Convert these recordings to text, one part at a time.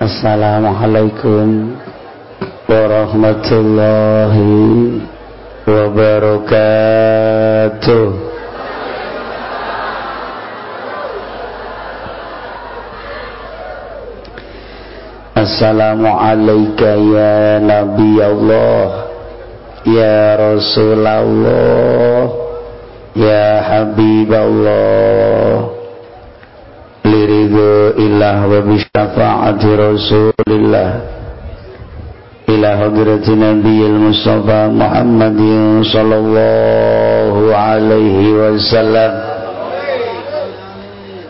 Assalamualaikum warahmatullahi wabarakatuh. Assalamualaikum ya Nabi Allah Ya Rasulullah Ya Habib Allah لرضا الله وبشفاعة رسول الله. إلى حضرة نبي المصطفى محمد صلى الله عليه وسلم.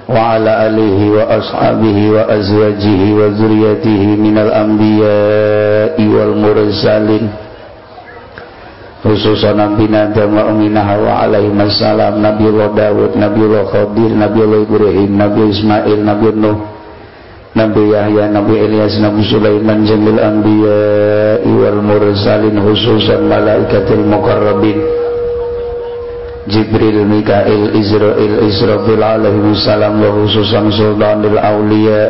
وعلى آله وأصحابه وأزواجه وذريته من الأنبياء والمرسلين. Khususan Nabi Adam wa Ummina Hawa alaihi wassalam Nabiullah Dawud Nabiullah Khadir Nabiullah Ibrahim Nabi Ismail Nabi Nuh Nabi Yahya Nabi Ilyas Nabi Sulaiman Jamil Anbiya wal Mursalin khususan Malaikatul Mukarrabin Jibril Mikail Israel Israfil alaihi wassalam wa khususan Sultanul Awliya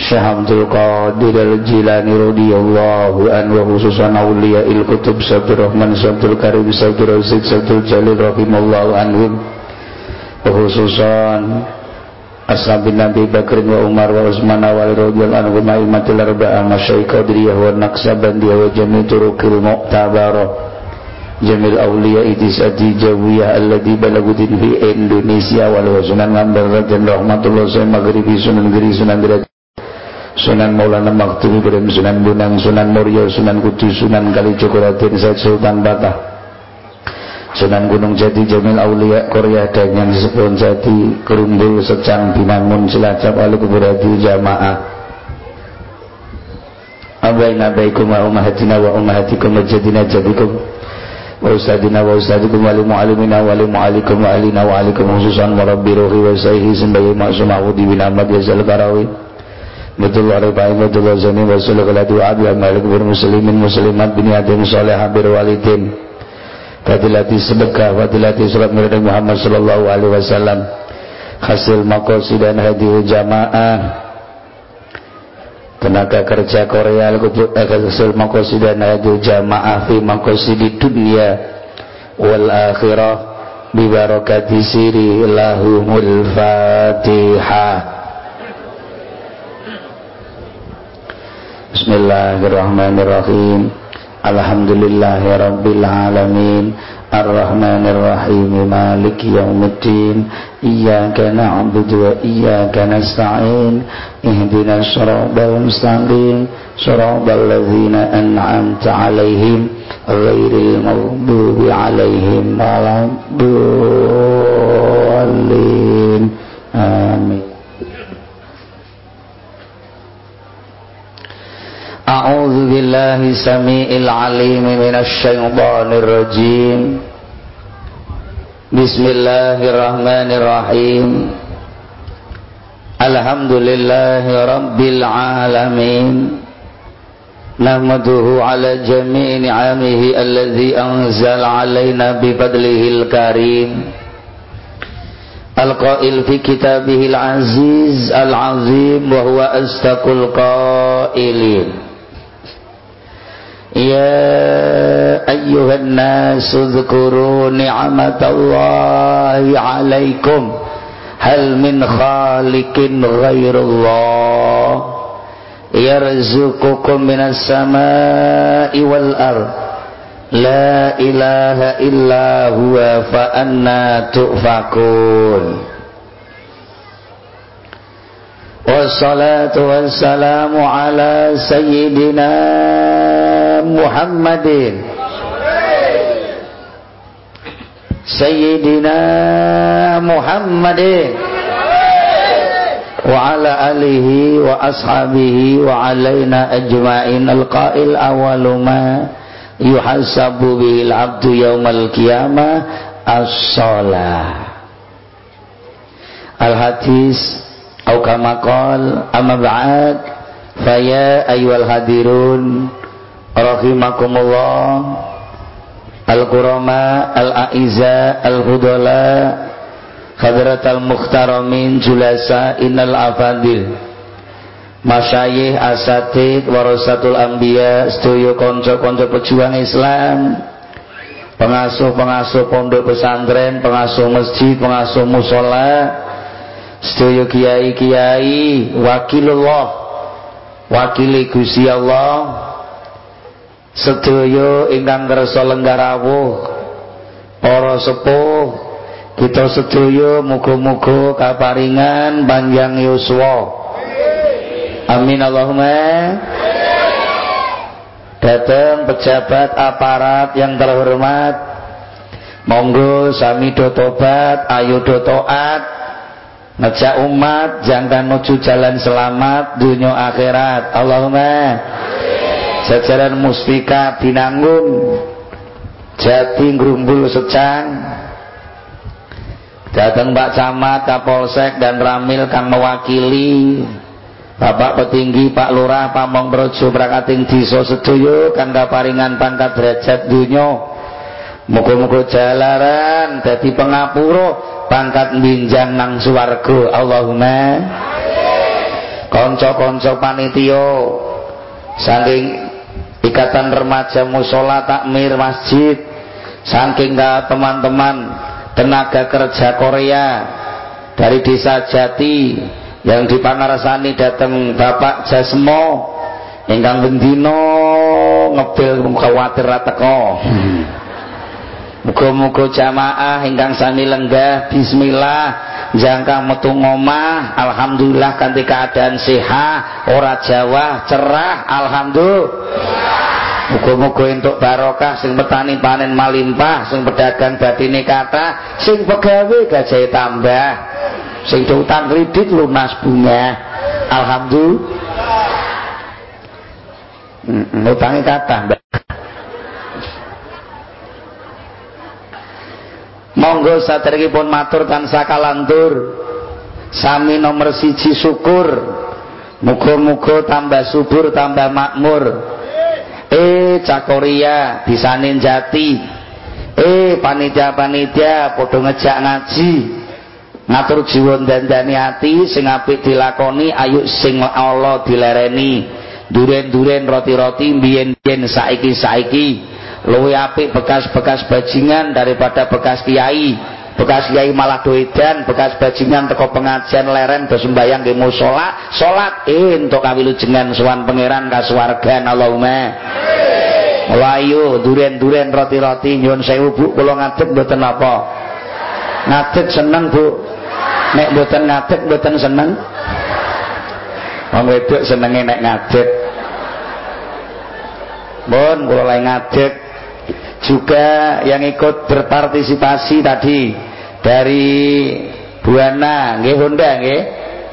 Syekh Abdul Qadir Al-Jilani radhiyallahu anhu khususan auliya il kutub Sabdur Rahman Sabdur Karim Sabdur Rasid Sabdur Jalil rahimallahu khususan Ashabin Nabi Bakr wa Umar wa Utsman wa Ali radhiyallahu anhum aimatul arba'ah masyayikh Qadiriyah wa Naqsabandiyah wa jami' mu'tabarah jamil awliya itisati jawiyah alladhi balagudin fi Indonesia wal sunan ngambar dan rahmatullah saya maghribi sunan giri sunan Sunan Maulana Maktum Ibrahim Sunan Bunang Sunan Muria Sunan Kudus Sunan Kalijogo Raden Said Sultan Batah Sunan Gunung Jati Jamil Aulia Korea dan yang Sepon Jati Kerumbul Secang Binangun Cilacap Ali Kuburati Jamaah. Baikum wa umahatina wa umahatikum wa jadina jadikum. Wa ustadina wa ustadikum wa limu'alimina wa limu'alikum wa alina wa alikum khususan salihah bir walidin. Fadilati fadilati surat mirada Muhammad sallallahu alaihi wasallam. Hasil makosi dan hadiah jamaah. Tenaga kerja Korea hasil makosi dan hadiah jamaah fi makosi di dunia. Wal akhirah bibarakati lahumul fatihah Bismillahirrahmanirrahim. Alhamdulillahi Rabbil Alamin Ar-Rahmanirrahim. Maliki Yawmiddin. Iyaka na'budu wa iyaka nasta'in. Ihdina syarabal mustaqim. Syarabal ladhina an'amta alaihim Ghairil maghdubi alaihim Waladduallin أعوذ بالله سميع العليم من الشيطان الرجيم. بسم الله الرحمن الرحيم. الحمد لله رب العالمين. نحمده على جميع نعمه الذي أنزل علينا بفضله الكريم. القائل في كتابه العزيز العظيم وهو أصدق القائلين. يا أيها الناس اذكروا نعمة الله عليكم. هل من خالق غير الله؟ يرزقكم من السماء والأرض. لا إله إلا هو فأنا تؤفكون. والصلاة والسلام على سيدنا محمد سيدنا محمد وعلى آله وأصحابه وعلينا أجمعين القائل أول ما يحسب به العبد يوم القيامة الصلاة الحديث Au kama qol amma ba'd faya ayyuhal hadirun rahimakumullah. Al-kurama al-aiza al-hudala hadratal mukhtaramin julasa innal afadil. Masyayikh asatid warasatul anbiya sedaya kanca-kanca pejuang Islam pengasuh-pengasuh pondok pesantren pengasuh masjid pengasuh musola sedaya kiai-kiai wakilullah wakili Gusti Allah sedaya ingkang kersa lenggarawuh para sepuh kita sedaya muga-muga kaparingan panjang yuswa. Amin Allahumma. Datang pejabat aparat yang terhormat Monggo sami do tobat Ayo do toat Ngejak umat Jangan menuju jalan selamat Dunia akhirat. Allahumma Jajaran muspika binangun Jati ngrumbul secang Datang Pak Camat, Kapolsek dan Ramil kang mewakili Bapak petinggi Pak Lurah Pamong Projo Prakating Diso Sedoyo kang kaparingan pangkat derajat dunya muga-muga jalaran dadi pengapura pangkat minjang nang swarga. Allahumma kanca-kanca panitia saking ikatan remaja musola takmir masjid. Saking teman-teman tenaga kerja Korea dari desa Jati yang dipangarsani datang Bapak Jasmo ingkang bendino ngebil khawatir rateko Muga-muga jamaah ingkang sami lenggah bismillah jangka metu ngomah alhamdulillah kanthi keadaan sehat ora Jawa cerah alhamdulillah. Muga-muga entuk barokah sing petani panen malimpah sing pedagang batine kata sing pegawe gajahe tambah sing utang kredit lunas bunga alhamdulillah. Hmm, utangnya kata monggo pun matur tansah kalantur. Sami nomor siji syukur. Muga-muga tambah subur tambah makmur. Eh cakoria bisanin jati. Eh panitia-panitia padha ngejak ngaji. Ngatur jiwa dandani ati sing dilakoni ayo sing Allah dilereni. Duren-duren roti-roti biyen-biyen saiki-saiki luwih apik bekas-bekas bajingan daripada bekas kiai. Bekas kiai malah doedan bekas bajingan teko pengajian leren do sembayang di musola salat eh entuk kawilujengan sowan pangeran kasuwargan Allahumma. Layu duren-duren roti-roti nyuwun sewu Bu. Kula ngadeg mboten apa? Ngadeg seneng Bu. Nek mboten ngadeg mboten seneng. Wong wedok senenge nek ngadeg. Bon, kula lagi ngadeg juga yang ikut berpartisipasi tadi dari Buana nggih Honda nggih.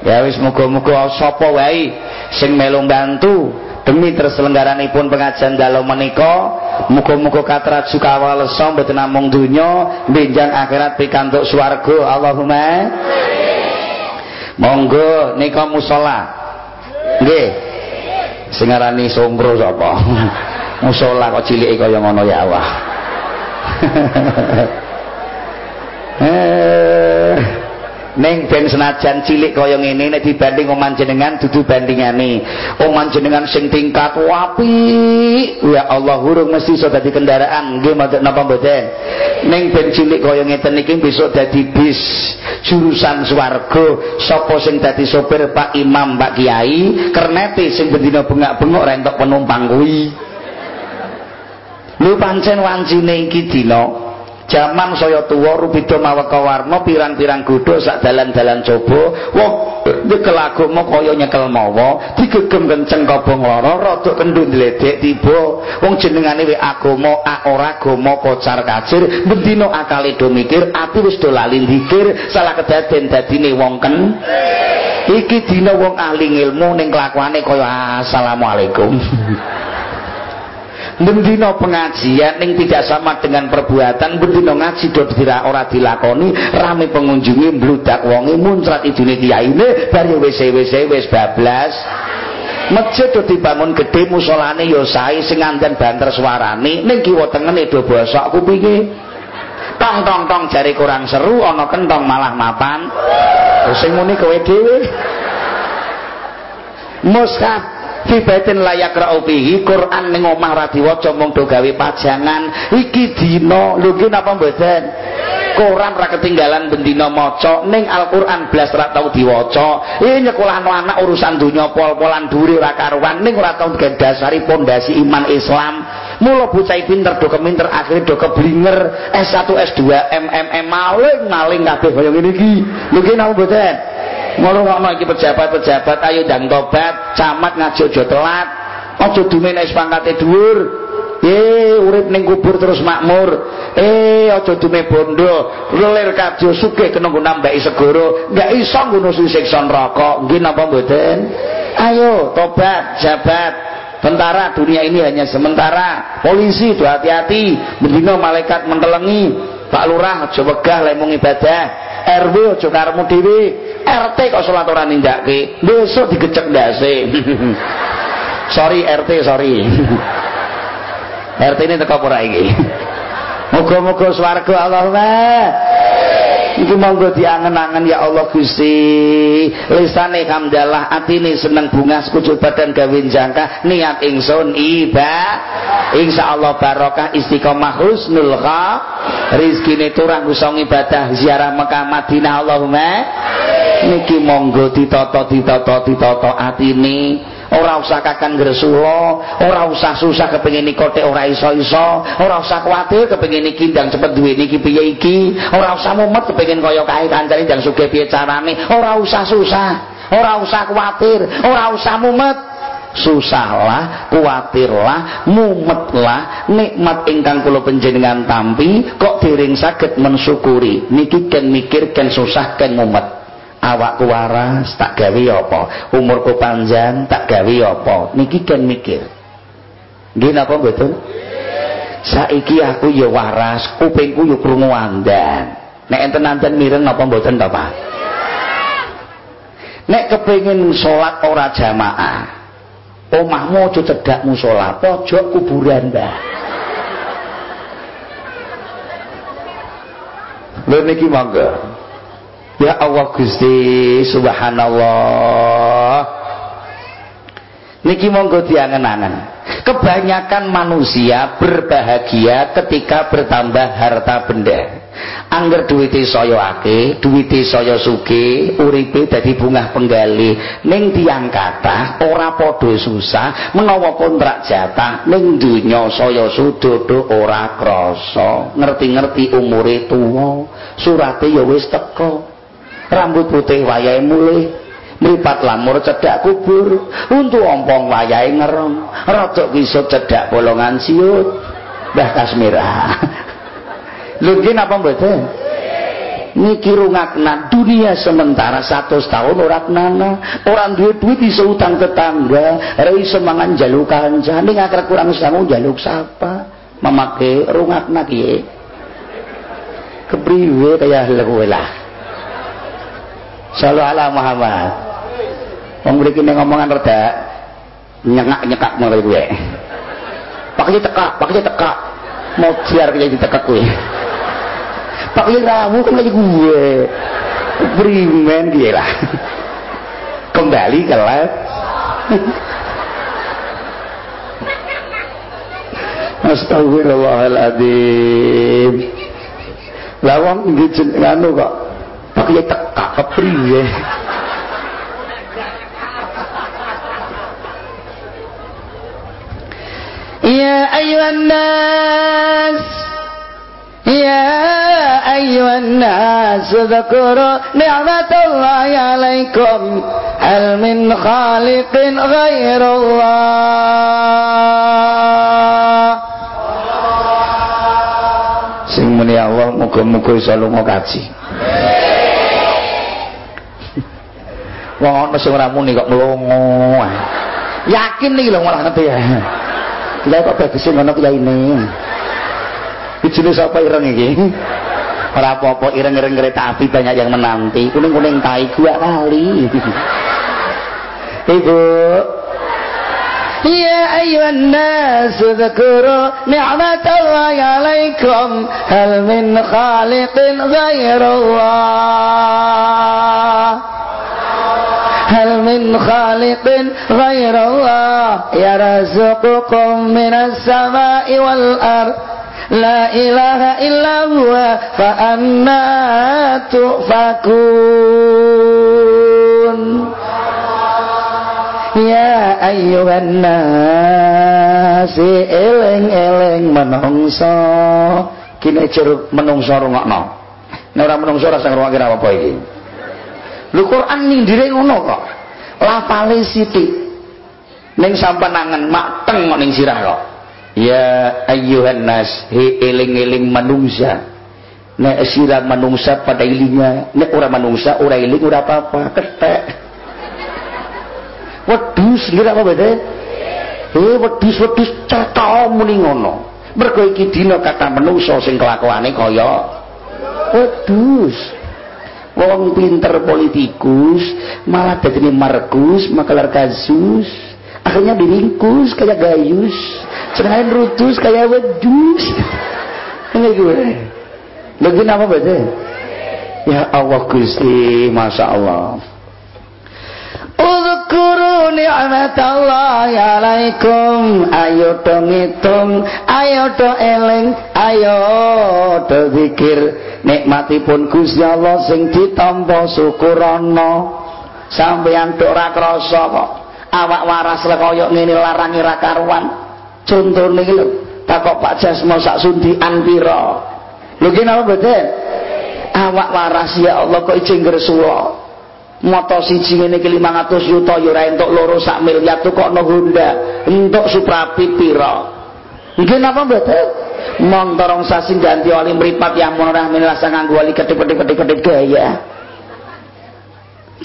Ya wis muga-muga sapa wae sing melu bantu demi terselenggaranipun pengajian dalam menika. Muga-muga katrat sukawalesa mboten namung donya benjang akhirat pikantuk swarga. Allahumma monggo nika musala nggih. Sing aranane sombro sapa? Musala kok cilike kaya ngono ya Allah Neng ben senajan cilik kaya ngene nek dibanding oman jenengan dudu bandingane. Oman jenengan sing tingkat wapi. Ya Allah hurung mesti iso dadi kendaraan. Nggih mboten napa mboten. Neng ben cilik kaya ngeten iki besok dadi bis jurusan swarga. Sapa sing dadi sopir Pak Imam, Pak Kiai, kernete sing bendina bengak-bengok ra entuk penumpang kuwi. Lho pancen wancine iki dina Jaman saya tuwa rubida maweka warna pirang-pirang godho sak dalan-dalan coba. Wong nyekel agama kaya nyekel mawa, digegem kenceng kobong lara, rada kendhu ndledek tiba. Wong jenengane we agama, ora agama kocar kacir, bendina akale do mikir, ati wis do lali dikir, salah kedaden dadine wong ken. Iki dina wong ahli ilmu ning kelakuane kaya assalamualaikum. bendino pengajian yang tidak sama dengan perbuatan bendino ngaji do dira ora dilakoni rame pengunjungi bludak wonge muncrat idune kiyaine bari wis wis wis bablas. Masjid do dibangun gede musolane ya sae sing nganten banter suarane ning kiwa tengene do bosok kupinge tong tong tong jari kurang seru ana kentong malah mapan. Sing muni kowe dhewe fi baitin layak ra'ubihi Quran ning omah ra diwaca mung do gawe pajangan. Iki dina. Lho ki napa mboten? Quran ra ketinggalan bendina maca ning Al-Qur'an blas ra tau diwaca. Iki nyekolahno anak urusan donya pol-polan duri ora karuan ning ora tau dasari pondasi iman Islam mula bocah pinter do keminter akhire do keblinger S1 S2 MMM maling maling kabeh kaya ngene iki lho ki napa mboten ngono iki pejabat-pejabat ayo ndang tobat camat ngaji aja telat aja dumene wis pangkate dhuwur Eh urip ning kubur terus makmur. Eh aja dume bondo, lelir kadya sugih kena nggo nambaki segara, enggak iso ngono siksa neraka. Nggih napa mboten? Ayo tobat, jabat. Tentara dunia ini hanya sementara. Polisi hati-hati, mendino malaikat mentelengi. Pak Lurah aja wegah lek ibadah. RW aja karepmu dhewe. RT kok salat ora nindakake. Besok digecek ndase. sorry RT, sorry. RT ini teko ora iki. Muga-muga swarga Allahumma. Iki monggo diangen-angen ya Allah Gusti. Lisane hamdalah, atine seneng bunga sekujur badan gawe jangka, niat ingsun iba. Insyaallah barokah istiqomah husnul kha. Rezekine turah iso ibadah ziarah Mekah Madinah Allahumma. Niki monggo ditata ditata ditata atine ora usah kakang gresula ora usah susah kepengin nikote ora iso-iso ora usah kuwatir kepengin iki ndang cepet duwe niki piye iki ora usah mumet kepengin kaya kae kancane ndang sugih piye carane ora usah susah ora usah kuwatir ora usah mumet. Susahlah, kuatirlah, mumetlah nikmat ingkang kula panjenengan tampi kok dereng saged mensyukuri niki ken mikir ken susah ken mumet awakku waras tak gawe apa? Umurku panjang tak gawe apa? Niki kan mikir. Nggih napa mboten? Saiki aku ya waras kupingku ya krungu andan. Nek enten-enten mireng napa mboten to Pak? Nek kepengin salat ora jamaah omahmu aja cedhak musala pojok kuburan Mbah. Lho niki mangga Ya Allah Gusti subhanallah Niki monggo diangen-angen Kebanyakan manusia berbahagia ketika bertambah harta benda Angger duwite saya akeh, duwite saya sugih, uripe dadi bungah penggali. Ning tiyang kathah ora padha susah menawa kontrak jatah ning donya saya sudodo ora krasa. Ngerti-ngerti umure tuwa, surate ya teka. Rambut putih wayahe mulih mripat lamur cedhak kubur untuk ompong wayahe ngerem rodok kisut cedhak bolongan siut Mbah Kasmira lho nggih napa mboten niki rungakna dunia sementara satu tahun ora kenana orang duwe duit iso utang tetangga ora iso mangan jaluk kanca ning akhir kurang sangu jaluk sapa? Memakai rungakna kiye kepriwe kaya lho lah Selalu ala Muhammad. Wong mriki ning ngomongan rada nyengak-nyekak mulai gue. Pakai tekak, pakai tekak. Mau biar kayak ditekak gue. Pakai ramu kan lagi gue. Brimen dia lah. Kembali ke live. Astagfirullahaladzim. Lawang gitu nganu kok pakai tekak kepriye Ya. Ayuhan nas Ya ayuhan nas Dzakuru ni'matallahi alaikum Hal min khaliqin ghairullah. Sing muni Allah muga-muga iso lunga kaji Wong ana sing ora muni kok mlongo. Yakin iki lho malah ngerti ya. Lah kok bagus ngono kiyaine. Ijine sapa ireng iki? Ora apa-apa ireng-ireng kereta api banyak yang menanti. Kuning-kuning tai gua kali. Ibu يا أيها الناس اذكروا نعمة الله عليكم هل من خالق غير الله min khaliqin ghairallah yarzuqukum minas sama'i wal ard La ilaha illa huwa fa anna tufakun Ya ayyuhan nasi eling-eling menungso kini jeruk menungso rungokno. Nek menungso ora sang rungokne apa Lho Quran ndire ngono kok. Lafale sithik. Ning sampeanangan mateng kok ning sirah kok. Ya ayyuhan nas he eling-eling manungsa. Nek sirah manungsa pada ilinya nek ora manungsa ora eling ora apa-apa ketek. Wedhus ngira apa beda eh wedhus-wedhus cetha muni ngono. Mergo iki dina kata manungsa sing kelakuane kaya. Wedhus wong pinter politikus malah dadi markus makalar kasus akhirnya diringkus kayak gayus Senayan rutus kayak wedus. Ini gue. Lagi apa beda? Ya Allah Gusti, Masya Allah. Uzkuru ni'matallahi alaikum Ayo do ngitung Ayo do eling Ayo do zikir Nikmatipun Gusti Allah Sing ditampa syukurana Sampeyan do ora krasa kok. Awak waras koyok ngene larangi ra karuan. Contone iki lho takok Pak Jasmo sak sundikan pira? Lho ki napa mboten awak waras ya Allah kok ijeng gresula moto siji ngene iki 500 juta ya ora entuk loro sak miliar kok no Honda. Entuk Suprapi pira nggih napa mboten montorong sasi ganti oli mripat yang monorah minasa nganggo oli kedip-kedip-kedip gaya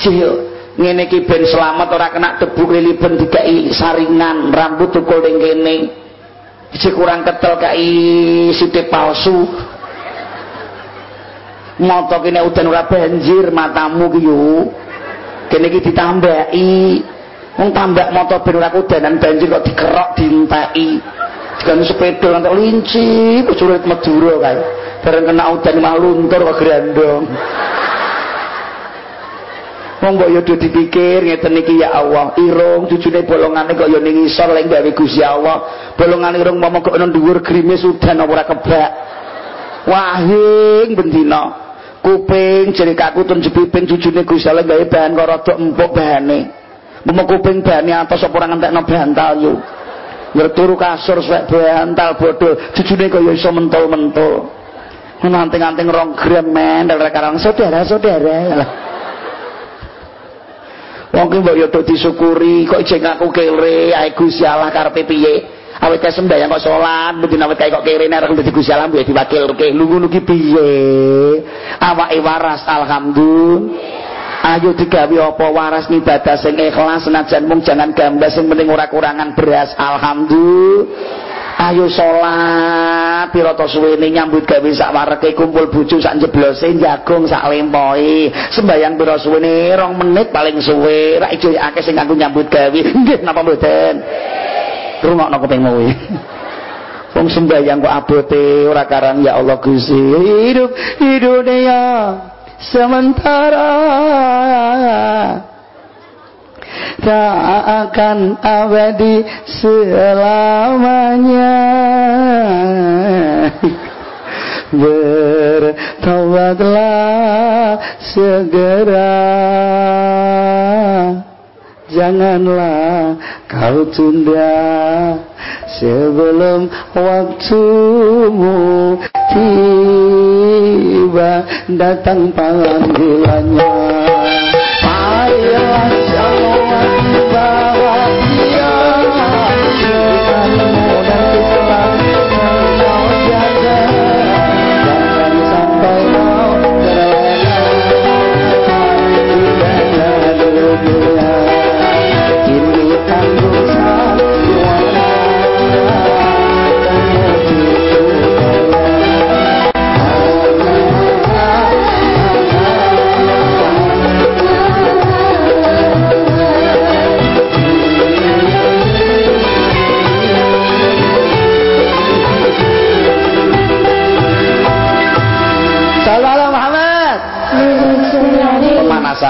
Ciyo ngene iki ben selamat ora kena debu liliben dikai saringan rambut tukul ning kene. Iki kurang ketel kai sithik palsu. Moto kene udan ora banjir matamu ki yo. Kene iki ditambahi wong tambak moto ben ora kudanan banjir kok dikerok dienteki Jangan sepeda nanti linci, kucurit Madura kae. Bareng kena udan mah luntur kok grandong. wong mbok yo dipikir ngeten iki ya Allah irung cucune bolongane kok yo ning isor lek gawe Gusti Allah. Bolongane irung momo kok nang dhuwur grimis udan ora kebak? Wahing bendina. Kuping jere kakutun jepiping cucune Gusti Allah gawe bahan kok rada empuk bahane. Momo kuping bahane atos apa ora ngentekno bantal yo ngerturu kasur swek bantal bodho cucune kok yo iso mentol-mentol nganting-anting rong gram men karang saudara-saudara wong ki mbok yo disyukuri kok ijeng aku kere ae Gusti Allah karepe piye? Awet kae sembahyang kok salat mungkin awet kae kok kere nek dadi Gusti Allah mbok diwakilke. Ngono ki piye? Awake waras alhamdulillah ayo digawe apa waras ngibadah sing ikhlas senajan mung jangan gambas sing penting ora kurangan beras. Alhamdulillah. Ayo salat pira suwene nyambut gawe sak wareke kumpul bojo sak jeblose jagung sak lempoi sembayang pira suwene rong menit paling suwe. Ra ijo akeh sing kanggo nyambut gawe. Nggih napa mboten? Rungokno kupingmu kuwi. Wong sembayang kok abote ora karan ya Allah Gusti. Hidup hidup ya sementara tak akan abadi selamanya. Bertobatlah segera. Janganlah kau tunda sebelum waktumu tiba datang panggilannya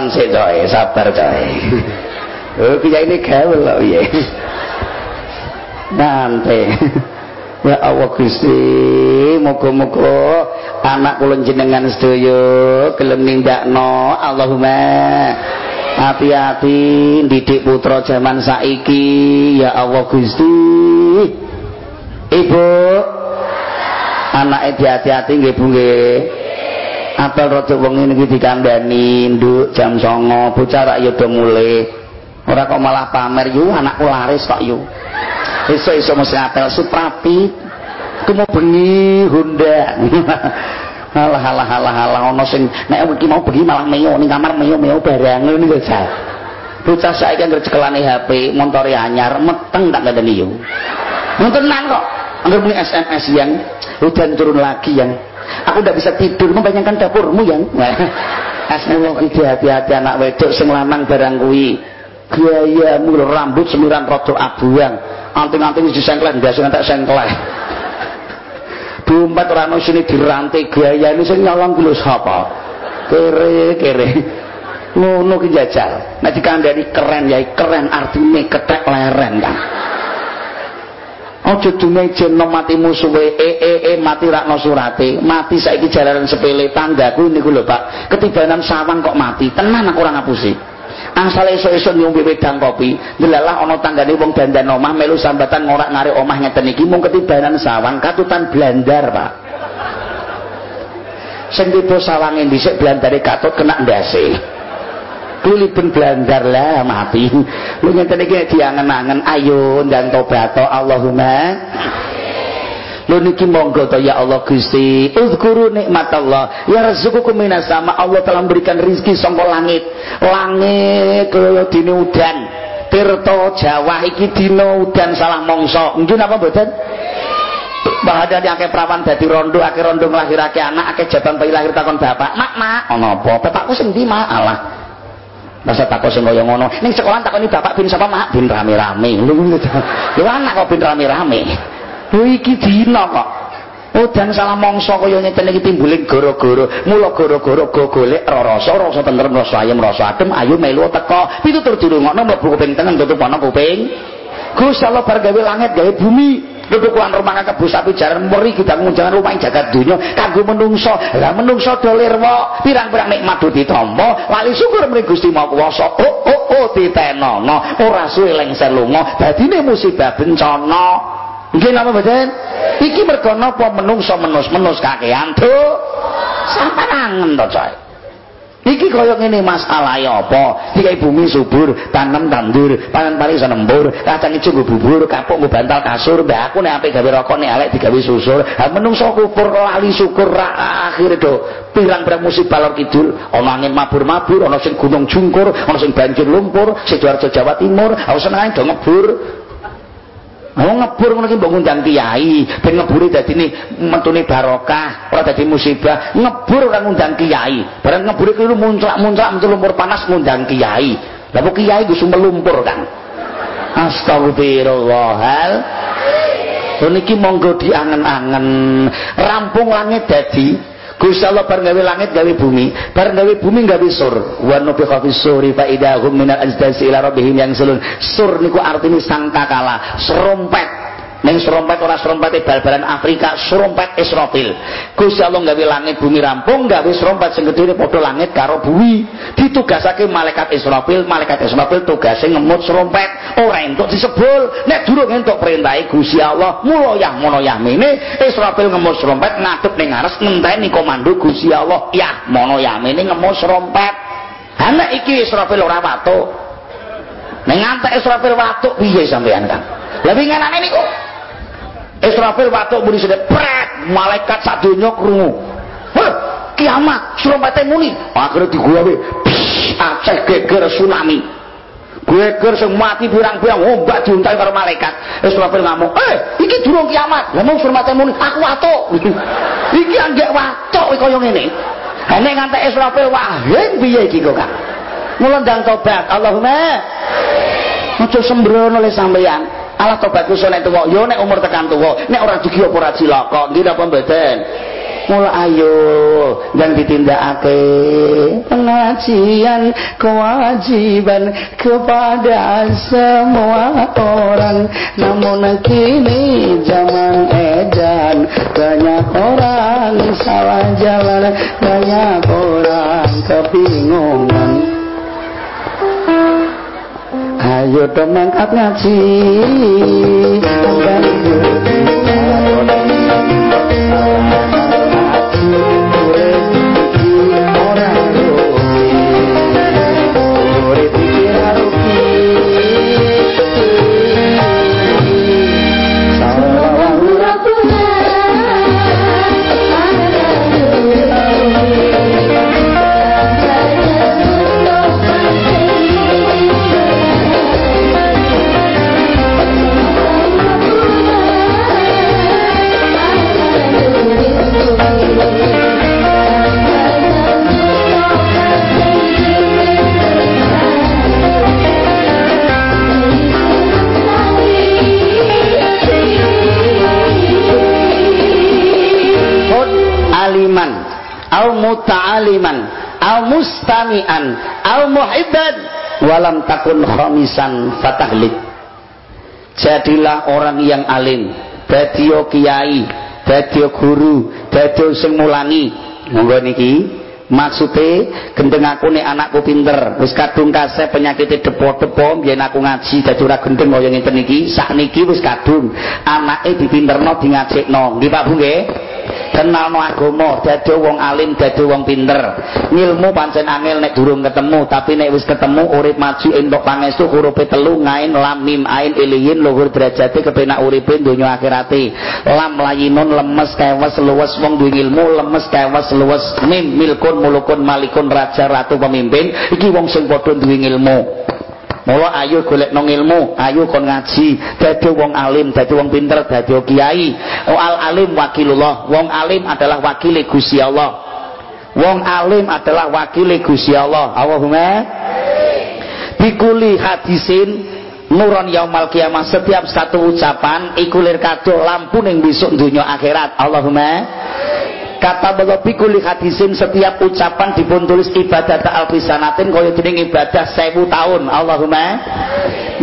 Sawan sik coy, sabar coy. Oh kiai ini gaul lho piye. Nanti. Ya Allah Gusti, muga-muga anak kula jenengan sedaya gelem nindakno Allahumma hati-hati didik putra zaman saiki ya Allah Gusti. Ibu anake hati-hati nggih Bu nggih. Apel rada wengi niki dikandani nduk jam 09.00 bocah rak yo do mulai. Ora kok malah pamer yu anakku laris kok yu. Iso-iso mesti apel suprapi. Kemo bengi Honda. Alah alah alah alah ana sing nek iki mau bengi malah meyo ning kamar meyo-meyo barang ngene lho Jal. Bocah saiki anggere cekelane HP, montore anyar, meteng tak ngandani yo. Tenan kok. Anggere SMS yang hujan turun lagi yang aku udah bisa tidur membayangkan dapurmu yang. Asmullah hati-hati anak wedok sing lanang barang kuwi. Gayamu rambut semiran rada abuang. Anting-anting wis disengkleh ndas ngantek sengkleh. Dompet ora ono sini dirantai gayane sing nyolong ku lho sapa? Kere kere. Ngono ki jajal. Nek dikandani keren ya keren artine ketek leren kan Aja dumejen mati musuhe e e e mati rakno surate. Mati saiki jalanan sepele tanggaku niku lho Pak. Ketibanan sawang kok mati. Tenan aku ora ngapusi. Asal esuk-esuk nyumbi wedang kopi delalah ana tanggane wong dandan omah melu sambatan ngorak ngarik omah ngeten mung ketibanan sawang katutan blandar Pak. Sing tiba sawange dhisik blandare katut kena ndase kuliben blandar lah mati lu ngeten iki diangen-angen ayo ndang tobat Allahumma Lho niki monggo to ya Allah Gusti. Uzkuru nikmatallah. Ya rezekiku minas sama. Allah telah memberikan rezeki saka langit. Langit kaya dene udan. Tirta Jawa iki dina udan salah mongso. Nggih napa mboten? Bahada akeh prawan dadi rondo, akeh rondo nglahirake anak, akeh jaban bayi lahir takon bapak. Mak, mak, ana apa? Bapakku sing ndi, Mak? Alah. Masa takut sing kaya ngono. Ning sekolah takoni bapak bin sapa, Mak? Bin rame-rame. Lho anak kok bin rame-rame. lho iki dina kok udan salah mangsa kaya ngeten iki timbuling gara-gara mula gara-gara go golek rasa rasa tentrem rasa ayem rasa adem ayo melu teko pitutur dirungokno mlebu kuping tengen tutup ana kuping Gusti Allah bar gawe langit gawe bumi Dudukuan rumah kebu sapi jaran meri kita ngunjangan rumah jagat dunia kanggo menungso. Lah menungso dolirwa pirang-pirang nikmat do ditampa wali syukur mring Gusti Maha Kuwasa oh oh oh ditenono ora suwe lengser lunga. Dadine musibah bencana. Nggih napa mboten? Iki mergo napa menungso menus-menus kakean do. Sampeyan angen to, coy. Iki kaya ngene masalah ya apa? Dikai bumi subur, tanam tandur, panen pari senembur, kacang ijo nggo bubur, kapuk nggo bantal kasur, mbah aku nek apik gawe rokok nek elek digawe susur. Ha menungso kufur lali syukur akhire do pirang-pirang musibah lor kidul, ana angin mabur-mabur, ana sing gunung jungkur, ana sing banjir lumpur, Sidoarjo Jawa Timur, aku seneng do ngebur, Mau ngebur ngono iki mbok ngundang kiai, ben ngebure dadine metune barokah, ora dadi musibah. Ngebur ora ngundang kiai. Bareng ngebure kuwi munclak-munclak metu lumpur panas ngundang kiai. Lah kok kiai kudu melumpur kan. Astagfirullahal. Niki monggo diangen-angen. Rampung langit dadi Gusti Allah bar gawe langit gawe bumi, bar gawe bumi gawe sur. Wa nufiqa fis suri fa idahum minal ajdasi ila rabbihim yang sulun. Sur niku artine sangkakala, serompet Neng serompet ora serompet bal-balan Afrika, serompet Israfil. Gusti Allah gawe langit bumi rampung, gawe serompet sing gedene padha langit karo bumi. Ditugasake malaikat Israfil, malaikat Israfil tugase ngemut serompet, ora entuk disebul. Nek durung entuk perintahe Gusti Allah, mula yah mono yah mene, Israfil ngemut serompet ngadep ning ares ngenteni komando Gusti Allah, yah mono yah mene ngemut serompet. Ana iki Israfil ora watuk. Ning ngantek Israfil watuk piye sampean kan? Lah winganane niku Israfil watuk muni sedhe pret malaikat sak donya krungu. Heh, kiamat surumpete muni. Akhire digawe aceh geger tsunami. Geger sing mati pirang-pirang ombak diuntai karo malaikat. Israfil ngamuk, "Eh, iki durung kiamat." Lah mung surumpete muni, "Aku watuk." iki anggek watuk kaya ngene. Ha nek ngantek Israfil wahing piye iki kok, Kak? Mula ndang tobat. Allahumma Aja sembrono oleh sampeyan. Alah tobatku sone tuwa. Yo nek umur tekan tuwa. Nek ora dugi apa ora cilaka. Nggih napa mboten? Mula ayo dan ditindakake pengajian kewajiban kepada semua orang. Namun kini zaman edan banyak orang salah jalan banyak orang kebingungan ayo dong mangkat ngaji mustami'an al muhibban walam takun khamisan fatahlik. Jadilah orang yang alim dadio kiai dadio guru dadio sing mulangi monggo niki maksude gendeng aku nek anakku pinter. Wis kadung kasih penyakit depo-depo biyen aku ngaji dadi ora gendeng kaya ngenten iki. Sakniki wis kadung. Anake dipinterno di ngajekno nggih Pak Bu nggih? Kenalno agama dadi wong alim dadi wong pinter. Ngilmu pancen angel nek durung ketemu tapi nek wis ketemu urip maju entuk pangestu hurufe telu ngain lam mim ain iliyin luhur derajate kepenak uripe donya akhirate. Lam layinun lemes kewes luwes wong duwe ilmu lemes kewes luwes mim milkun mulukun malikun raja ratu pemimpin iki wong sing padha duwe ilmu Mula ayo golek nang ilmu, ayo kon ngaji, dadi wong alim, dadi wong pinter, dadi kiai. Oh, al alim wakilullah. Wong alim adalah wakil Gusti Allah. Wong alim adalah wakil Gusti Allah. Allahumma bikuli hadisin nuron yaumal kiamah setiap satu ucapan ikulir kado lampu ning besok dunia akhirat Allahumma kata pikuli hadisin setiap ucapan dipun tulis ibadah alfisanatin kaya dening ibadah sewu tahun. Allahumma.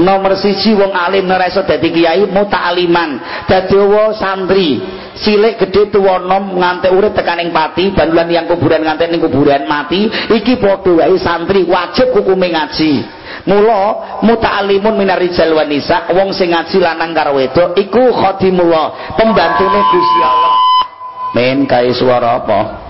Nomor siji wong alim iso dadi kiai muta'aliman. Dadi santri. Cilik gede tuwa nom ngantek urip tekaning pati banulan yang kuburan ngantek ning kuburan mati. Iki padha wae santri wajib hukume ngaji. Mula muta'allimun minar rijal wanisa wong sing ngaji lanang karo wedok iku khadimullah pembantune Gusti Allah men kae swara apa?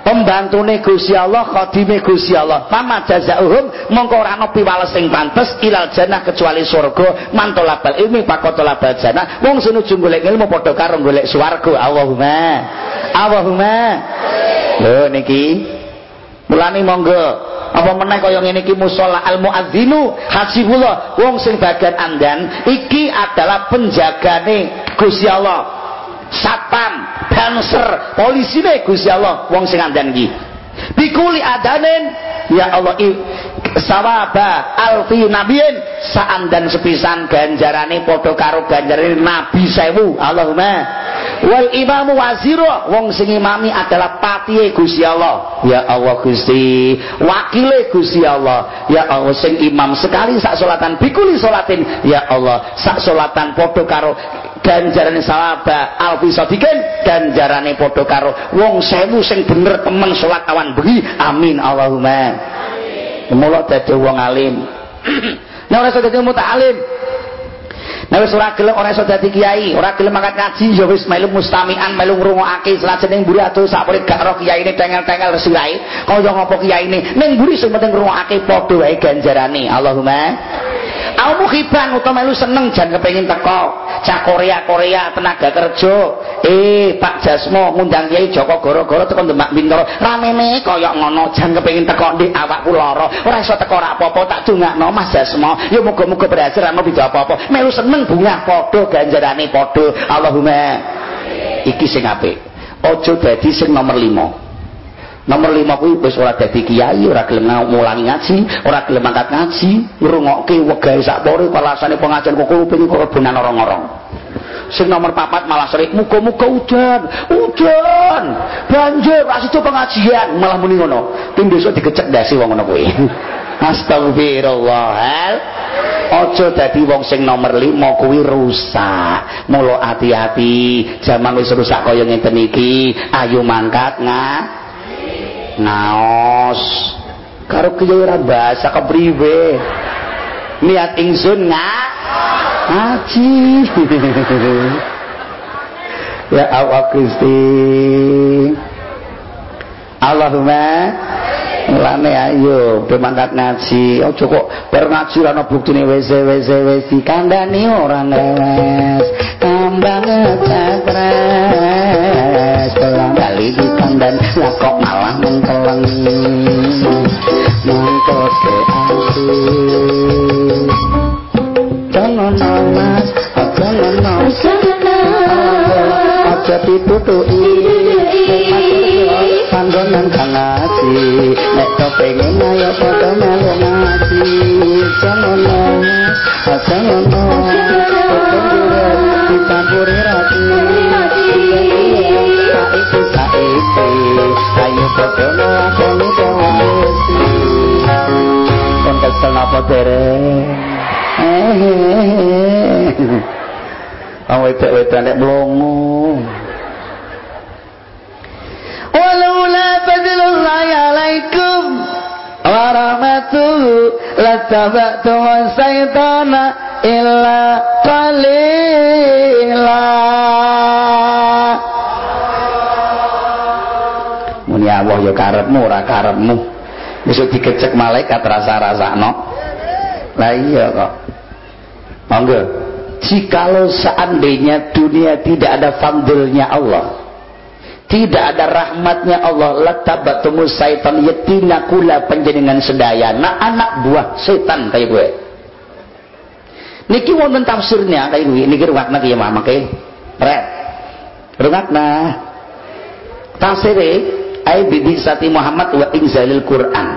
Pembantune Gusti Allah khadime Gusti Allah. Mama jazaohum mongko ora ana piwales sing pantes ilal jannah kecuali surga mantolabal ilmi pakotolabal jannah. Wong sinuju golek ilmu padha karo golek swarga. Allahumma Allahumma. Lho niki. Mulane monggo. Apa meneh kaya ngene iki musala al muadzinu hasibullah. Wong sing bagian andan iki adalah penjagane Gusti Allah satpam banser polisine Gusti Allah wong sing andan iki. Bikuli adanen ya Allah sawaba alfi nabiyin saandan sepisan ganjarane padha karo ganjarane nabi sewu. Allahumma. Wal imamu waziro. Wong sing imami adalah patihe Gusti Allah. Ya Allah Gusti. Wakile Gusti Allah. Ya Allah sing imam sekali sak salatan bikuli salatin. Ya Allah sak salatan padha karo ganjarane sawaba alfi sadikin ganjarane padha karo wong sewu sing bener temen salat awan bengi. Amin Allahumma mula dadi wong alim. Nek ora iso dadi muta'alim nek wis ora gelem ora iso dadi kiai ora gelem angkat ngaji ya wis melu mustamian melu ngrungokake selajeng mburi atuh sak gak ro kiyaine tengel-tengel sirahe kaya ngopo kiyaine ning mburi sing penting ngrungokake padha wae ganjarane Allahumma Aku muhiban utawa melu seneng jan kepengin teko. Cah Korea Korea tenaga kerja. Eh Pak Jasmo ngundang Kiai Joko Goro-goro teko Demak Bintoro. Ramene kaya ngono jan kepengin teko ndek awakku lara. Ora iso teko ora apa-apa tak dongakno Mas Jasmo. Ya muga-muga berhasil ora beda apa-apa. Melu seneng bunga padha ganjarane padha. Allahumma. Iki sing apik. Aja dadi sing nomor 5. nomor lima kuwi wis ora dadi kiai ora gelem mulangi ngaji ora gelem angkat ngaji ngrungokke wegahe sak pore kalasane pengajian kok kuping kok benan orang-orang sing nomor papat malah serik muga-muga udan udan banjir ra sido pengajian malah muni ngono tim besok digecek ndase wong ngono kuwi astagfirullah aja dadi wong sing nomor 5 kuwi rusak. Mulo hati-hati zaman wis rusak kaya ngeten iki. Ayo mangkat nga? Ngaos karo kiai ora basa kepriwe niat ingsun nga? Ngaji. Ya Allah Gusti. Allahumma Lane ayo pemangkat ngaji. Ojo kok bar ngaji ora ana buktine wis wis wis dikandani ora ngeles. Tambang cakres. Telang kali dikandan lah kok malah mengkeleng. Mangkot ke aku. Jangan mas, jangan mas. Aja ditutuki. Panggonan kang ngaji nek to pengen ayo padha melu ngaji jangono aja ngono dicampuri roti. Saiki saiki ayo padha nglakoni dewe kon kesel apa dereng Awak wedok-wedok nek mlongo. Wa rahmatuhu lattaba'tu syaitana illa qalila. Muni Allah ya karepmu ora karepmu. Besok dikecek malaikat rasa-rasakno. Lah iya kok. Monggo. Jikalau seandainya dunia tidak ada fadlnya Allah tidak ada rahmatnya Allah. Latabatumul syaitan yetina kula penjenengan sedaya. Nah anak buah setan kayak gue. Niki wonten tafsirnya kayak gue. Niki ruwakna kiye mama kayak red ruwakna tafsire ai bidisati Muhammad wa inzalil Quran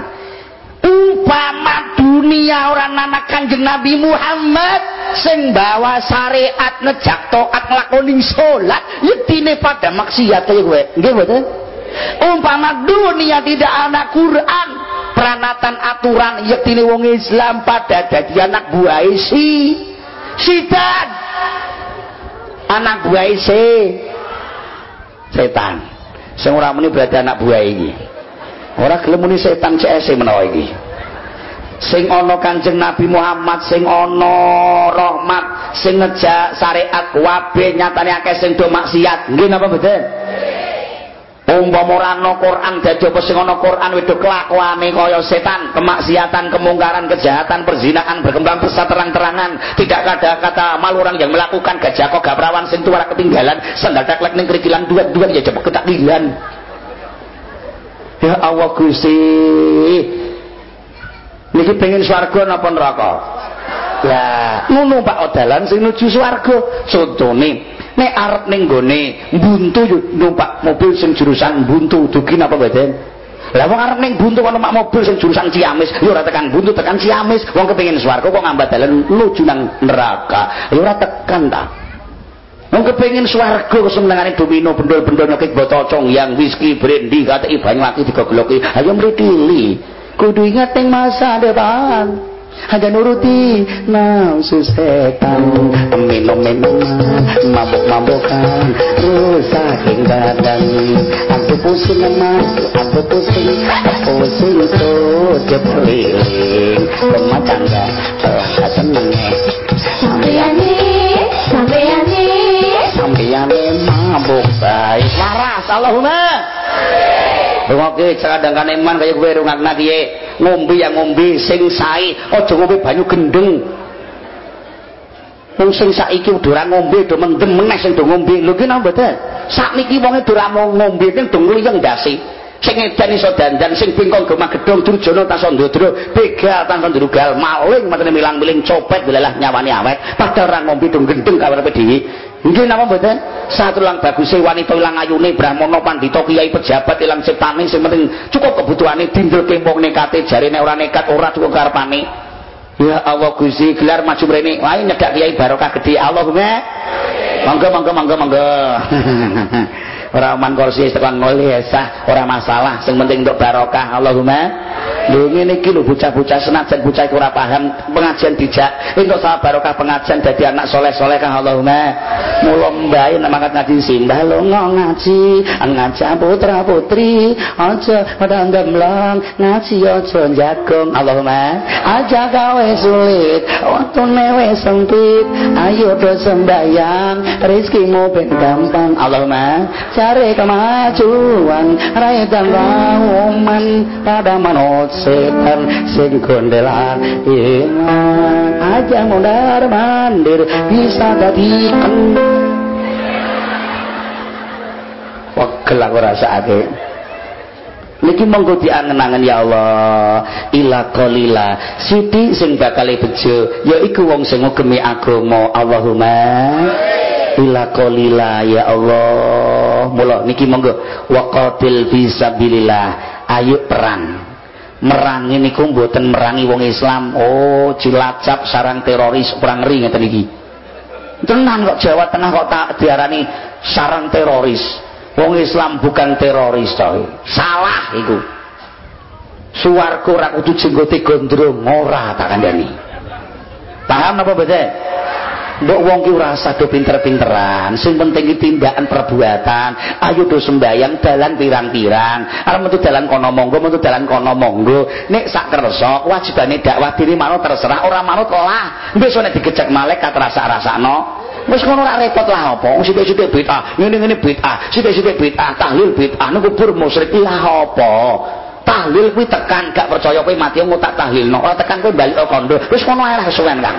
umpama dunia orang anak kanjeng Nabi Muhammad. Sing bawa syariat nejak toat nglakoning salat yektine pada maksiat kowe nggih mboten? Umpama dunia tidak anak Quran peranatan aturan yektine wong Islam pada dadi anak buah si sitan anak buah si setan. Sing ora muni berarti anak buah iki. Ora gelem muni setan CS menawa iki sing ana Kanjeng Nabi Muhammad sing ana rahmat sing ngejak syariat kabeh nyatane akeh sing do maksiat. Nggih napa mboten? Umpama ora ana Quran dadi apa sing ana Quran wedok kelakuane kaya setan kemaksiatan kemungkaran kejahatan perzinahan berkembang pesat terang-terangan. Tidak ada kata malu orang yang melakukan gajah kok gabrawan sing tuwara ketinggalan sendal taklek ning krikilan dua-dua ya cepet ketakdilan ya Allah Gusti niki pengen swarga napa neraka? Lah ngono Pak. Odalan sing nuju swarga. Contone nek arep ning gone buntu yo numpak mobil sing jurusan buntu dugi napa mboten lah wong arep ning buntu ana mobil sing jurusan Ciamis. Yo ora tekan buntu tekan Ciamis. Wong kepengin swarga kok ngambat dalan nuju nang neraka. Yo ora tekan ta. Wong kepengin swarga kesenengane domino bendol-bendol nekik botol cong yang whisky brandy kateki banyu aki digogloki. Ayo mritili kudu ingat yang masa depan. Hanya nuruti nafsu setan. Minum minuman mabuk mabukan rusakin badan aku pusing emas aku pusing pusing tuh jepeliling rumah tangga telah seneng sampeane sampeane sampeane mabuk baik. Waras Allahumma Rungokke kadang iman kaya kowe rungakna kiye ngombe yang ngombe sing sae aja ngombe banyu gendeng. Wong sing saiki udah ora ngombe do mendem meneh sing do ngombe. Lho ki napa mboten sakniki wonge do ngombe ning do ngliyeng ndase sing edan iso dandan sing bingkong gemah gedhong durjana tas ndodro begal tas ndrugal maling matene milang-miling copet delalah nyawani awet padahal ora ngombe do gendeng kawarepe dhewe Nggih napa mboten? Lang baguse wanita ilang ayune brahmana pandhita kiai pejabat ilang ciptane sing penting cukup kebutuhane dindelke wong nekate jare nek ora nekat ora cukup karepane. Ya Allah Gusti gelar maju mrene. Wae nyedak kiai barokah gedhe Allahumma. Monggo monggo monggo monggo. ora man kursi tekan mulih sah ora masalah. Sing penting untuk barokah Allahumma. Lho ngene iki lho bocah-bocah senajan bocah iku paham pengajian dijak untuk salah barokah pengajian dadi anak soleh-soleh kang Allahumma. Mulo mbae mangkat ngaji simbah lo ngaji. Ngaji putra putri aja pada ndemlang ngaji aja jagong Allahumma. Aja gawe sulit waktune wis sempit. Ayo do sembayang rezekimu ben Allahumma cari kemajuan. Raitan rauman pada manut setan sing gondelan iman aja mondar mandir bisa dadikan. Wegel aku rasake niki monggo diangen-angen ya Allah. Ila qalila. Siti sing bakal bejo ya iku wong sing ngugemi agama. Allahumma ila qalila ya Allah. Mula niki monggo. Waqatil fisabilillah ayo perang. Merangi niku mboten merangi wong Islam. Oh cilacap sarang teroris perang ngeri ngeten iki. Tenan kok Jawa Tengah kok tak diarani sarang teroris. Wong Islam bukan teroris toh salah iku. Suwarga ora kudu jenggote gondrong ora tak kandhani. Paham apa betul Mbok wong ki ora usah do pinter-pinteran, sing penting iki tindakan perbuatan. Ayo do sembayang dalan pirang-pirang. Arep metu dalan kono monggo, metu dalan kono monggo. Nek sak kersa wajibane dakwah diri manut terserah, ora manut lah. Besok nek digejek malaikat rasa-rasakno. Wis ngono ora repot lah apa? Wong sithik-sithik bid'ah, ngene-ngene bid'ah, sithik-sithik bid'ah, tahlil bid'ah, niku kubur musyrik lah apa? Tahlil kuwi tekan gak percaya kowe mati ngutak tahlilno. Ora tekan kowe balik kondo. Wis ngono ae lah kesuwen Kang.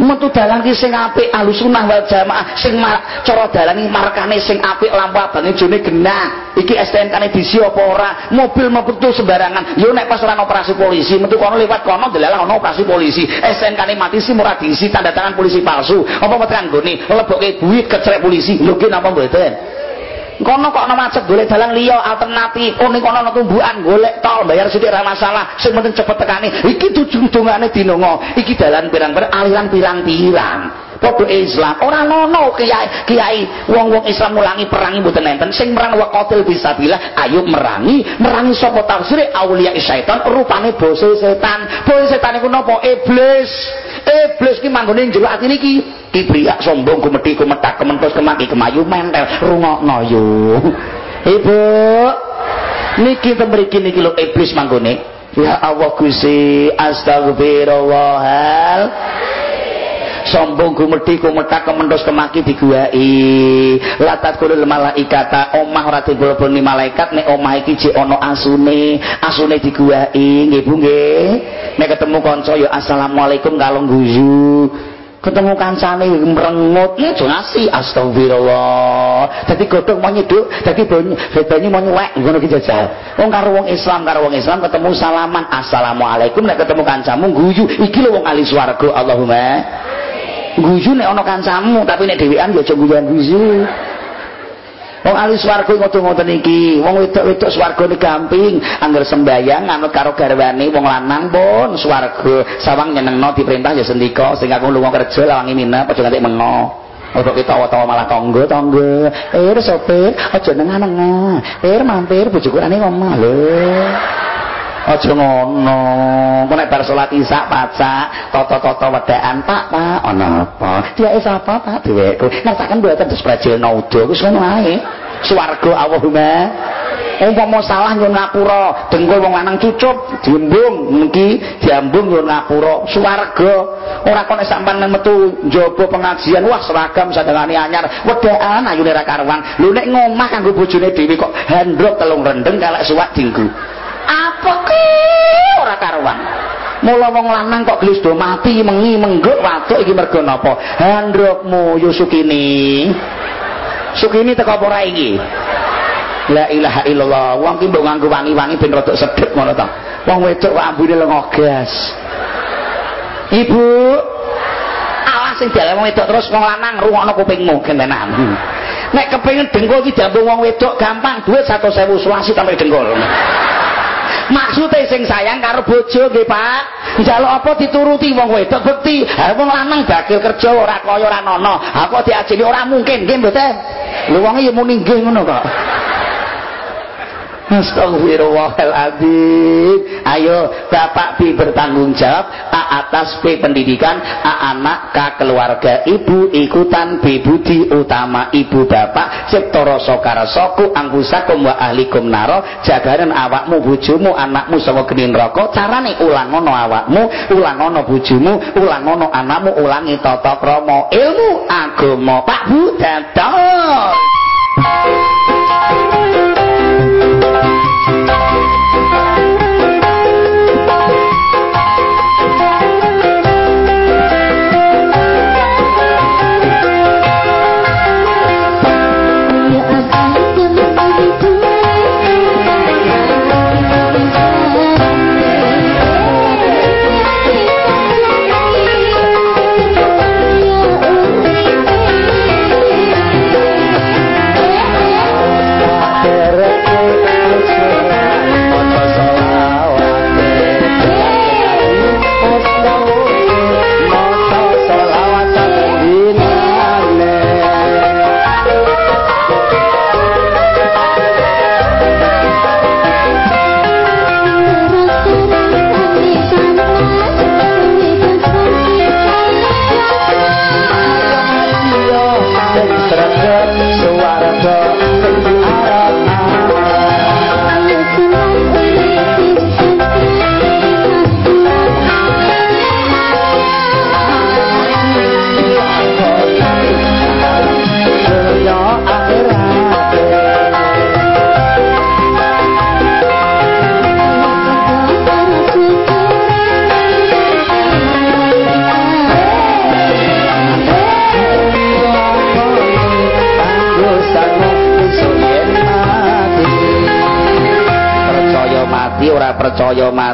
Metu dalan ki sing apik alusunah wal jamaah. Sing cara dalan markane sing apik lampu abang jone genah. Iki STNK ne disi apa ora? Mobil metu sembarangan. Yo nek pas ora operasi polisi metu kono lewat kono delalah ono operasi polisi. STNK ne mati si ora diisi tanda tangan polisi palsu. Apa metu nggone lebokke duit kecrek polisi. Lho ki napa mboten kono kok ana macet golek dalan liya alternatif. Oh ning kono ana tumbukan golek tol bayar sithik ora masalah. Sing penting cepet tekani. Iki tujung-tungane dinonga. Iki dalan pirang-pirang aliran pirang-pirang. Padha Islam. Ora nono kiai kiai wong-wong Islam mulangi perang mboten enten. Sing merang waqatil bisabilah ayo merangi. Merangi sapa tafsir? Aulia syaitan rupane bose setan. Bose setan iku napa? Iblis iblis ki manggone njero atine iki kibriak sombong gumedhi kumetak kementus kemaki kemayu mentel rungokno yo. Ibu niki temriki niki lho iblis manggone. Ya Allah Gusti astagfirullahal sombong gumedhi kumetak kementus kemaki diguwai latat kulul malaikata omah ora dibolboni malaikat nek omah iki jek ana asune asune diguwai nggih Bu nggih. Nek ketemu kanca ya assalamualaikum kalong guyu. Ketemu kancane merengut ya ngasih. Astagfirullah. Dadi godhong mau nyeduk dadi banyu mau nyuwek. Ngono ki jajal. Wong karo wong Islam karo wong Islam ketemu salaman. Assalamualaikum nek ketemu kancamu guyu. Iki lho wong ahli swarga Allahumma guyu nek ana kancamu tapi nek dhewean ya aja guyu Wong ahli swarga ngoten-ngoten iki, wong wedok-wedok swargane gamping, angger sembayang nganut karo garwane wong lanang pun swarga. Sawang nyenengno diperintah ya sendika, sing aku lunga kerja lawangi minap aja nganti mengo. Untuk kita tawa-tawa malah tonggo tonggo. Eh sopir, aja nengah-nengah. Eh mampir bojoku ane ngomong lho. Aja ngono. Nek bar salat isya pacak. Tata-tata wedekan Pak Pak ana apa? Dia sapa Pak? Dhewekku. Ngertaken mboten terus prajilna udo wis ngono ae. Swarga Allahumma. Umpama salah nyun ngapura dengkul wong lanang cucup diembung. Mengki diambung nyun ngapura. Swarga. Ora kok nek sampean metu njaba pengajian wah seragam sadangane anyar. Wedekan ayune ra karuan. Lho nek ngomah kanggo bojone dhewe kok handrok telung rendeng kalek suwak dinggu apa ki ora karuan. Mula wong lanang kok gelis do mati mengi mengguk waduk iki mergo napa? Handrokmu Yusukini Sukini. Teko apa ora iki? La ilaha illallah. Wong ki mbok nganggo wangi-wangi ben rada sedhep ngono to wong wedok kok ambune lengo gas. Ibu alah sing dalem wong wedok terus wong lanang rungokno kupingmu gentenan. Nek kepengin dengkul ki diambung wong wedok gampang duit 100.000 suwasi tambah dengkul maksudnya sing sayang karo bojo nggih Pak. Njaluk apa dituruti wong wedok bekti? Ha wong lanang bakil kerja ora kaya ora ana apa diajeni? Ora mungkin nggih mboten? Lho wong ya muni nggih ngono kok Astagfirullahaladzim Ayo Bapak B bertanggung jawab A atas B pendidikan A anak K keluarga Ibu ikutan B budi utama Ibu Bapak Ciptoro sokara soku anggusakum wa ahlikum naro Jagaran awakmu bujumu Anakmu sama genin rokok Carane ulang ono awakmu Ulang ono bujumu Ulang ono anakmu Ulangi toto kromo Ilmu agama. Pak Bu Dadol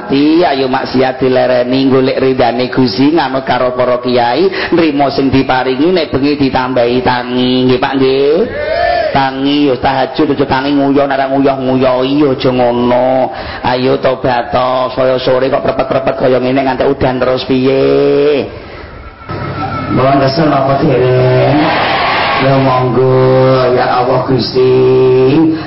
mati ayo maksiat dilereni golek ridane Gusti nganut karo para kiai nrimo sing diparingi nek bengi ditambahi tangi. Nggih Pak nggih? Tangi ya tahajud aja tangi nguyon ora nguyah-nguyohi aja ngono. Ayo tobat to saya sore kok prepet-prepet kaya ngene nganti udan terus piye? Mohon kesel apa ya monggo. Ya Allah Gusti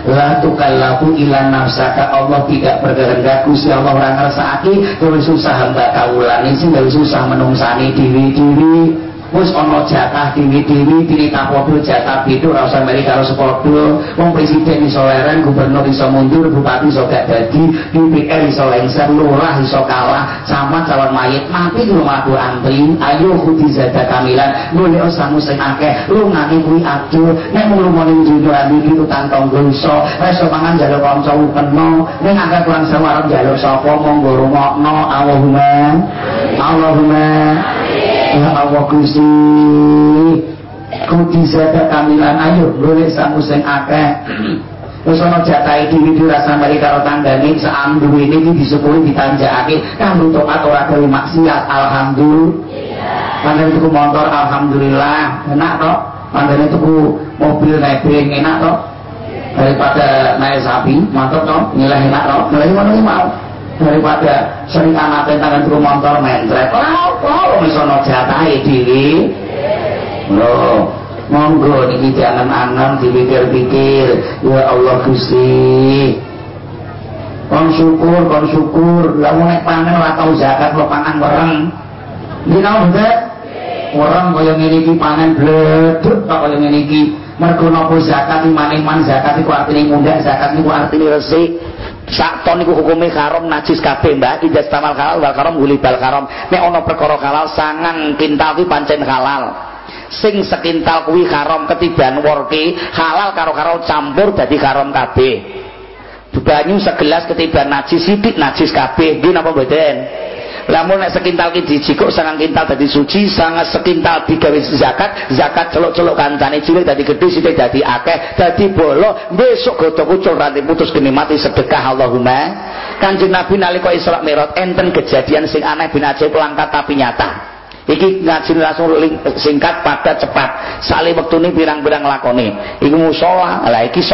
la tukallafu ila nafsaka. Allah tidak berkehendak Gusti Allah ora ngersakake terus susah hamba kaulane sing susah menungsani diri-diri wis ana jatah dewi-dewi dirita padha jatah beda ora usah mari karo sepadha wong presiden iso leren gubernur iso mundur bupati iso gak dadi DPR iso lengser lurah iso kalah sama calon mayit mati lu mlaku antri. Ayo kuti zada kamilan. Golek samu sing akeh lu ngake kuwi adil nek mulu muni dunya iki utang tangga iso iso mangan jaluk kanca kena. Nek agak kurang sewarep jaluk sapa monggo rungokno. Allahumma Allahumma Ya Allah Gusti Kudi zada kamilan ayo boleh samu sing akeh Terus ana jatahe dhewe dhewe rasa mari karo tanggane saam duwe iki disepuri ditanjakake kanggo taat ora gawe maksiat alhamdulillah. Pandene tuku motor alhamdulillah enak to. Pandene tuku mobil nebeng enak to. Daripada naik sapi, mantap to, nilai enak to. Nilai mana mau daripada sering anak tangan tuku motor mentret ora apa wis ana jatahe dhewe lho monggo niki jangan-angan dipikir-pikir. Ya Allah Gusti. Kon syukur kon syukur. Lah nek panen ora tau zakat lo pangan nang bener wereng kaya ngene iki panen bleduk kaya ngene iki. Mergo napa zakat iman-iman zakat iku artine mundak zakat iku artine resik sak ton iku hukume haram najis kabeh Mbak. Ijaz tamal halal wal haram bal haram. Nek ana perkara halal sangang kintal kuwi pancen halal. Sing sekintal kuwi haram ketiban worki halal karo karo campur dadi haram kabeh. Banyu segelas ketiban najis sithik najis kabeh. Nggih napa mboten lamun nek sekintal ki dijikuk sangang kintal dadi suci sangat sekintal digawe zakat zakat celuk-celuk kancane cilik dadi gedhe sithik dadi akeh dadi bolo besok goto kucul ranti putus geni mati sedekah Allahumma. Kanjeng Nabi nalika Isra Mi'raj enten kejadian sing aneh bin ajaib tapi nyata. Iki ngaji langsung singkat padat cepat. Sale wektune pirang-pirang lakone iku musola lah iki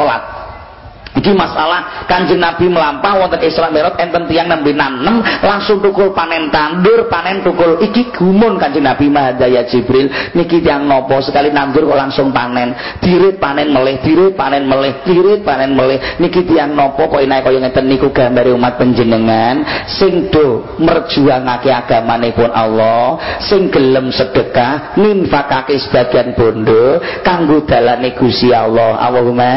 Iki masalah Kanjeng Nabi melampah wonten Isra Mi'raj enten tiyang nembe nanem langsung tukul panen tandur, panen tukul. Iki gumun Kanjeng Nabi Mahadaya Jibril. Niki tiyang nopo sekali nandur kok langsung panen. Dirit panen melih, dirit panen melih, dirit panen melih. Niki tiyang nopo kok enak kaya ngeten niku gambare umat panjenengan sing do merjuangake agamanipun Allah, sing gelem sedekah, ninfakake sebagian bondo kanggo dalane Gusti Allah. Allahumma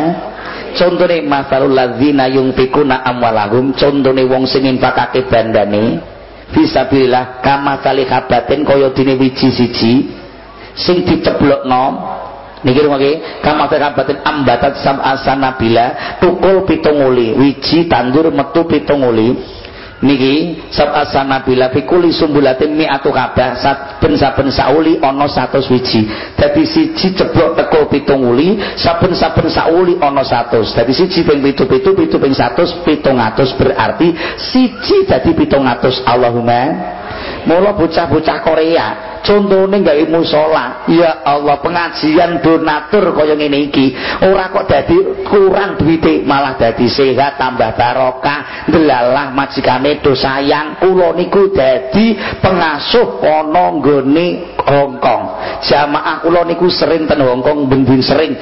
contone masalul ladzina yunfikuna amwalahum contone wong sing infakake bandane fisabilillah kama salihabatin kaya dene wiji siji sing diceblokno niki rumakake kama salihabatin ambatat sam asanabila tukul pitung uli wiji tandur metu pitung uli niki sab'a sanabila fi kulli sumbulatin mi'atu kabah saben-saben sauli ana 100 wiji dadi siji ceblok teko pitung uli saben-saben sauli ana 100 dadi siji ping 7 7 7 ping 100 700 berarti siji dadi 700 Allahumma mula bocah-bocah Korea contohnya gawe musola ya Allah pengajian donatur kaya ngene iki. Ora kok dadi kurang duwite malah dadi sehat tambah barokah delalah majikane do sayang. Kula niku dadi pengasuh ana nggone Hongkong jamaah kula niku sering ten Hongkong ben sering.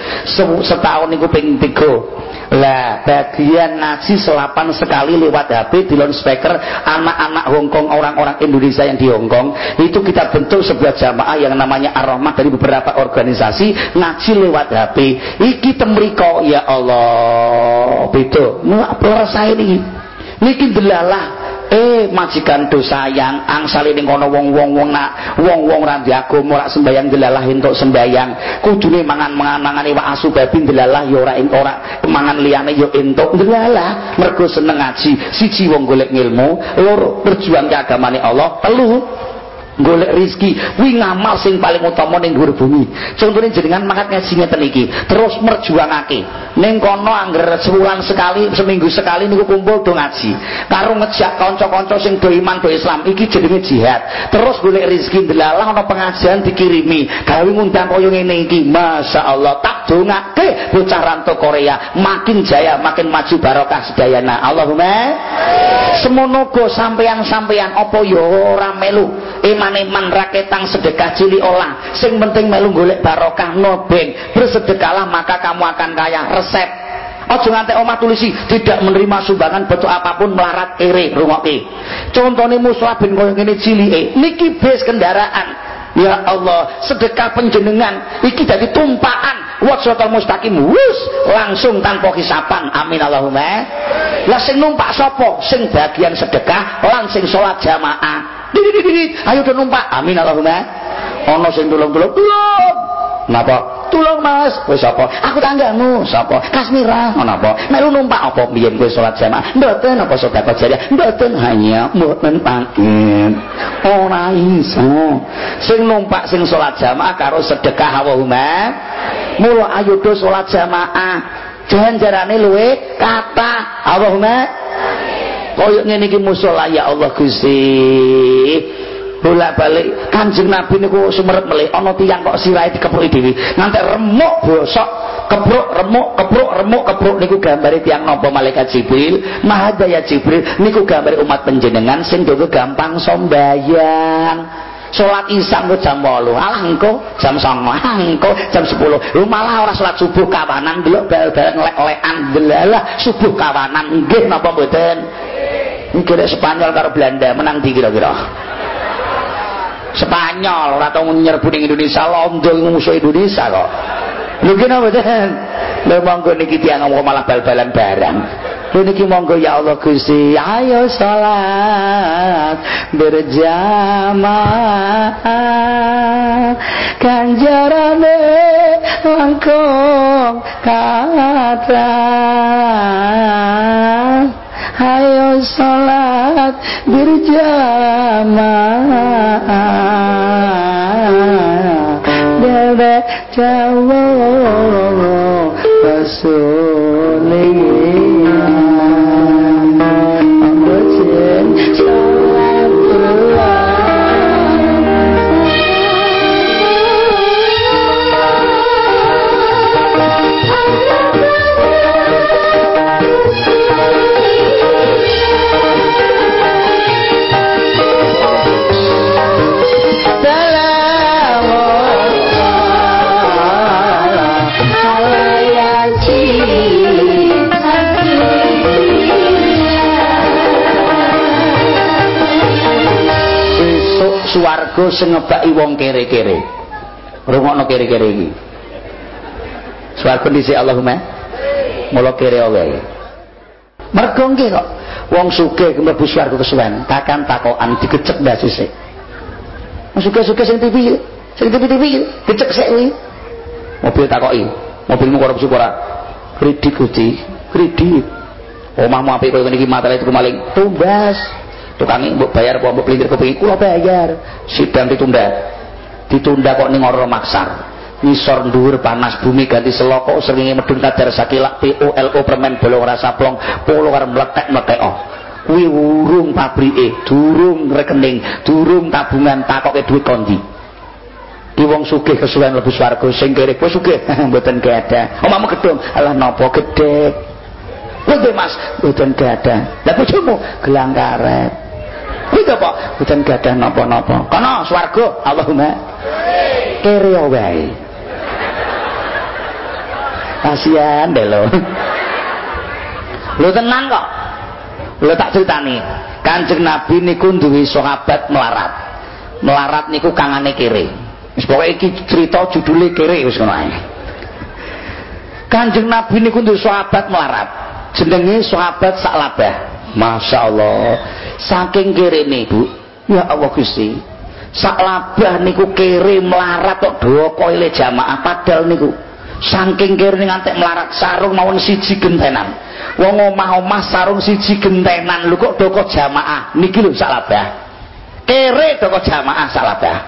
Setahun niku ping 3 lah bagian ngaji selapan sekali lewat HP di loudspeaker anak-anak Hongkong orang-orang Indonesia yang di Hongkong itu kita bentuk sebuah jamaah yang namanya Ar-Rahmah dari beberapa organisasi ngaji lewat HP iki temriko ya Allah betul nah, saya ini niki delalah eh majikan do sayang angsal ning kono wong-wong wong nak wong-wong ra agama ora sembayang delalah entuk sembayang. Kudune mangan-mangan mangane wa asu babi delalah ya ora ora mangan liyane ya entuk delalah. Mergo seneng ngaji siji wong golek ilmu loro berjuang ke agamane Allah telu golek rizki kuwi ngamal sing paling utama ning dhuwur bumi. Contone jenengan mangkat ngaji ngeten iki terus merjuangake. Ning kono angger sebulan sekali seminggu sekali niku kumpul do ngaji. Karo ngejak kanca-kanca sing do iman do Islam iki jenenge jihad. Terus golek rizki delalah ana pengajian dikirimi. Gawe ngundang kaya ngene iki masyaallah. Tak dongake bocah rantau Korea. Makin jaya makin maju barokah sedayana Allahumma semono go sampeyan-sampeyan. Apa ya ora melu iman-iman raketang sedekah cili olah sing penting melu golek barokah nobeng bersedekahlah maka kamu akan kaya resep Ojo ngantek omah tulisi tidak menerima sumbangan bentuk apa pun melarat ere rungokke. Contone muslah ben koyo ngene cilike. Niki bis kendaraan. Ya Allah, sedekah penjenengan iki dadi tumpaan wasratal mustaqim wus langsung tanpa hisapan. Amin Allahumma. Lah sing numpak sapa? Sing bagian sedekah lan sing salat jamaah. ayo do numpak amin Allahumma ana sing tulung-tulung tulung napa? Tulung mas. Kowe sapa? Aku tanggamu. Sapa? Kasmira. Ana apa melu numpak apa? Biyen kowe salat jamaah. Mboten apa sedekah jariah mboten hanya mboten pangin ora iso. Sing numpak sing salat jamaah karo sedekah Allahumma mula ayo do salat jamaah. Jangan-jarane luwe kata. Allahumma koyok ngene iki musala ya Allah Gusti bolak-balik Kanjeng Nabi niku sumerep melih ana tiyang kok sirahe dikepruki dhewe nganti remuk bosok kepruk remuk kepruk remuk kepruk niku gambare tiyang napa malaikat Jibril Mahadaya Jibril niku gambare umat panjenengan sing dhewe gampang sombayang Salat isya engko jam 8. Alah engko jam 9. Alah engko jam 10. Lu malah ora salat subuh kawanan delok bal-balan lek-lekan delalah subuh kawanan nggih napa mboten? Iki Spanyol karo Belanda menang di kira-kira. Spanyol ora tau nyerbu ning Indonesia londo musuh Indonesia kok. Lho kena mboten? Lha monggo niki tiyang malah bal-balan barang. Niki monggo ya Allah Gusti, ayo salat berjamaah kanjarane langkung kata ayo salat berjamaah. Dewek jawa rasulillah swarga sing ngebaki wong kere-kere. Rungokno kere-kere iki. Swarga dhisik Allahumma. Mula kere wae mergo nggih kok. Wong sugih mlebu swarga kesuwen takkan takokan digecek ndak sisik. Sugih-sugih sing TV sing TV-TV dicek sik kuwi. Mobil takoki mobilmu korupsi ora? Kredit Gusti. Kredit omahmu apik koyo ngene iki matane itu maling. Tumbas tukangi mbok bayar apa mbok pelintir kepengin kula bayar. Sidang ditunda. Ditunda kok ning ora maksar. Ngisor dhuwur panas bumi ganti seloko seringe medun kadar sakilak POLO permen bolong rasa plong polo karo meletek-meletek oh. Kuwi urung pabrike durung rekening durung tabungan takoke duit kondi. Di wong sugih kesuwen lebu swarga sing kere kowe sugih. Mboten ada omahmu gedung. Alah napa gedhe? Lho Mas, mboten gadah. Lah bojomu. Gelang karet. Kuwi apa? Mboten gadah napa-napa. Kana swarga Allahumma. Kere wae. Kasihan deh lo. Lo tenang kok. Lo tak ceritani. Kanjeng Nabi niku duwe sahabat melarat. Melarat niku kangane kere. Wis iki cerita judule kere wis ngono. Kanjeng Nabi niku duwe sahabat melarat. Jenenge sahabat Saklabah. Masya Allah. Saking kere nih bu. Ya Allah Gusti. Saklabah niku kere melarat kok doa koile jamaah padahal niku saking kene ngantek melarat sarung mawon siji gentenan wong omah-omah sarung siji gentenan lho kok doko jamaah niki lho salabah kere doko jamaah salabah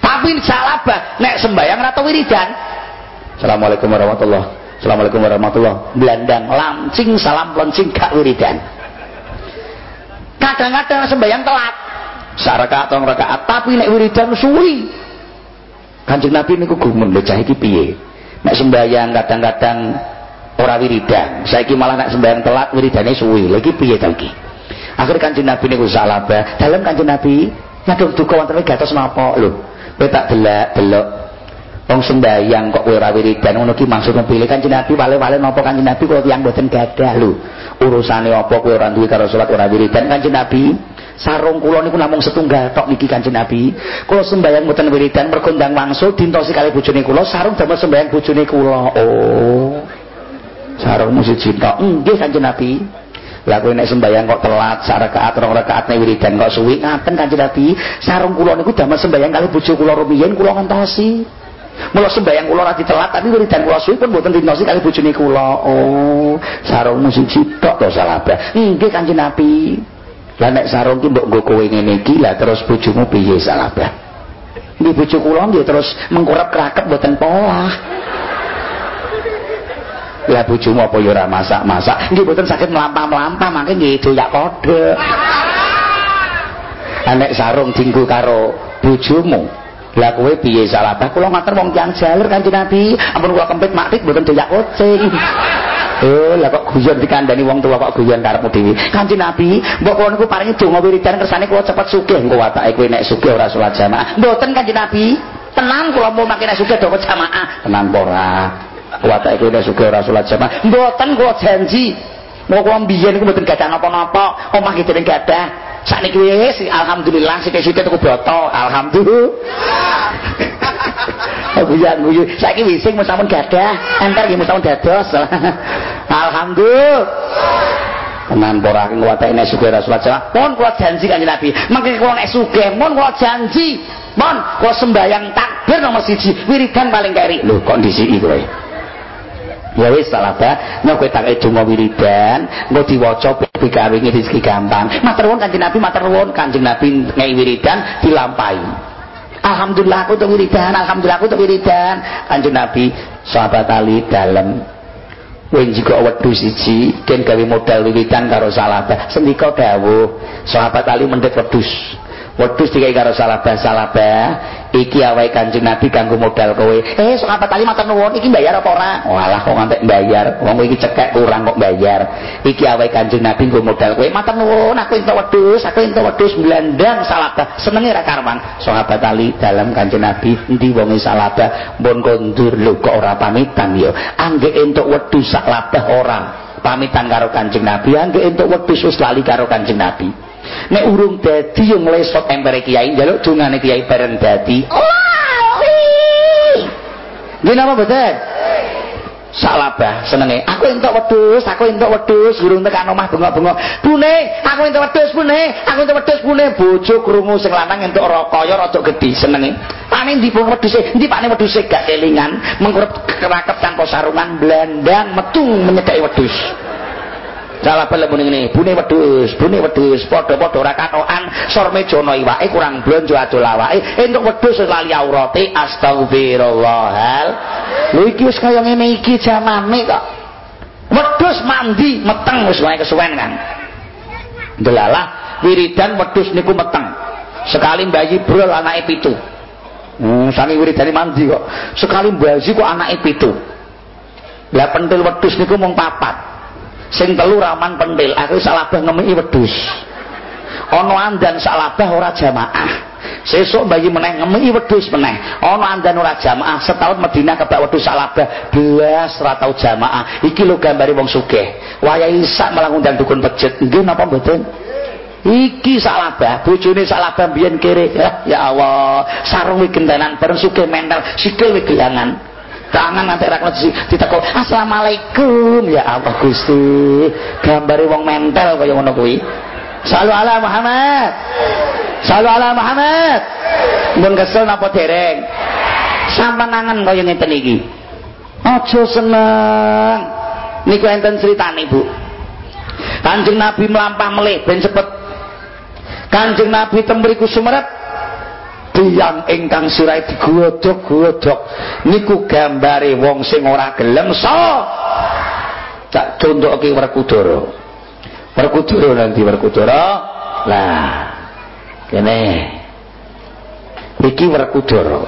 tapi salabah nek sembayang rata wiridan Assalamualaikum warahmatullah Assalamualaikum warahmatullah belandang lancing salam lancing gak wiridan kadang-kadang sembayang telat sarakaat atau rakaat tapi nek wiridan suwi Kanjeng Nabi niku gumun lho cah iki piye? Nek sembahyang kadang-kadang ora wiridan, saiki malah nek sembahyang telat wiridane suwi. Lha iki piye ta iki? Akhir Kanjeng Nabi niku salabah. Dalam Kanjeng Nabi nyaduk duka wonten gatos napa lho. Kowe tak delak delok wong sembahyang kok kowe ora wiridan ngono ki maksudnya pilih Kanjeng Nabi wale-wale napa Kanjeng Nabi kok tiyang boten gadah lho. Urusane apa kowe ora duwe karo salat ora wiridan Kanjeng Nabi? sarung kula niku namung setunggal tok niki Kanjeng Nabi. Kula sembahyang mboten wiridan mergo ndang wangsul dintosi kali bojone kula, sarung damel sembahyang bojone kula. Oh. Sarung mesti cinta. Nggih Kanjeng Nabi. Lah kowe nek sembahyang kok telat sak rakaat rong rakaat nek wiridan kok suwi ngaten Kanjeng Nabi. Sarung kula niku damel sembahyang kali bojo kula rumiyin kula ngentosi. Mula sembahyang kula ora ditelat tapi wiridan kula suwi pun mboten dintosi kali bojone kula. Oh, sarung mesti tok to salabah. Nggih Kanjeng Nabi. Lah nek sarung ki mbok nggo kowe ngene iki lah terus bojomu piye salabah? Nggih bojo kula nggih terus mengkurep kraket mboten pola. Lah bojomu apa ya ora masak-masak? Nggih mboten saged mlampah-mlampah mangke nggih doyak kode. Nek sarung dinggo karo bojomu, lah kowe piye salabah? Kula ngatur wong tiyang jalur Kanjeng Nabi, ampun kula kempit maktik mboten doyak kucing. Oh, lah kok guyon dikandani wong tua kok guyon karepmu dhewe. Kanjeng Nabi, mbok kono niku paringi donga wiridan kersane kula cepet sugih. Engko watake kowe nek sugih ora salat jamaah. Mboten Kanjeng Nabi. Tenang kula mau makin nek sugih donga jamaah. Tenang ora. Watake kowe nek sugih ora salat jamaah. Mboten kula janji. Mau kula mbiyen niku mboten gadah napa-napa. Omah ki dereng gadah. Sakniki wis alhamdulillah sithik-sithik tuku boto. Alhamdulillah. Buyan guyu. Saiki wising mun sampun gadah, entar nggih mun sampun dados. Alhamdulillah. Tenan ora ngwatake nek sugih Rasulullah "Pun kula janji kanjeng Nabi, mangke kula nek sugih, pun kula janji, pun kula sembayang takbir nomor siji, wiridan paling keri." Lho kok ndisiki kowe? Ya wis salah ba, nek kowe tak donga wiridan, engko diwaca pikawingi rezeki gampang. Matur nuwun Kanjeng Nabi, matur nuwun Kanjeng Nabi ngei wiridan dilampahi. Alhamdulillah aku untuk wiridan, alhamdulillah aku untuk wiridan. Kanjeng Nabi sahabat Ali dalam Wing juga wedhu siji, ken gawe modal wiridan karo salabah. Sendika dawuh, sahabat Ali mendhet wedhus. Wedhus dikai karo salabah salabah iki awake kanjeng nabi kanggo modal kowe. Eh sahabat tali matur nuwun iki bayar apa ora? Walah kok ngantek bayar wong iki cekek kurang kok bayar iki awake kanjeng nabi nggo modal kowe. Matur nuwun aku entuk wedhus aku entuk wedhus blandang salabah. Senenge ra karwan sahabat tali dalam kanjeng nabi endi wonge salabah? Mbon kondur lho kok ora pamitan ya? Angge entuk wedhus salabah ora pamitan karo kanjeng nabi angge entuk wedhus lali karo kanjeng nabi nek urung dadi yo mlesot empere kiai njaluk dungane kiai bareng dadi Nggih napa mboten? Salabah senenge. Aku entuk wedhus, aku entuk wedhus, gurung tekan omah bengok-bengok. Bune, aku entuk wedhus, Bune. Aku entuk wedhus, Bune. Bojo krungu sing lanang entuk rakaya rada gedhi senenge. Pane ndi pun wedhuse? Ndi pakne wedhuse gak kelingan, mengkurep kerakep tanpa sarungan blandang metu menyedaki wedhus. Bala muni ngene, bune wedhus, bune wedhus, padha-padha ora katokan sor mejana iwake kurang blonjo adol awake. Entuk wedhus lali aurate astagfirullahal. Lho iki wis kaya ngene iki jamane kok. Wedhus mandi meteng wis wae kesuwen kan. Delalah wiridan wedhus niku meteng. Sekali bayi brol anake pitu. Hmm, saking wiridane mandi kok. Sekali bayi kok anake pitu. Lah pentil wedhus niku mung papat. Sing telu raman pentil aku salabah ngemiki wedhus. Ana andan salabah ora jamaah. Sesuk bayi meneh ngemiki wedhus meneh. Ana andan ora jamaah setahun Madinah kebak wedhus salabah belas ora jamaah. Iki lho gambare wong sugih. Wayahe isak malah ngundang dukun pejit nggih napa mboten? Iki salabah bojone salabah biyen kere. Ya, ya Allah sarung wi gentenan bareng sugih mental sikil wi gelangan tangan nanti rakyat diteko assalamualaikum. Ya Allah Gusti. Gambari wong mentel kaya ngono kuwi? Salu ala Muhammad. Salu ala Muhammad. Mbun kesel napa dereng? Sampai nangan kaya ngeten iki. Aja seneng. Niku enten ceritane Bu. Kanjeng Nabi melampah melih ben cepet Kanjeng Nabi tembriku sumerep tiyang ingkang sirai digodhog-godhog niku gambare wong sing ora gelem so. Tak contohke Werkudara. Werkudara nanti Werkudara. Lah kene. Iki Werkudara.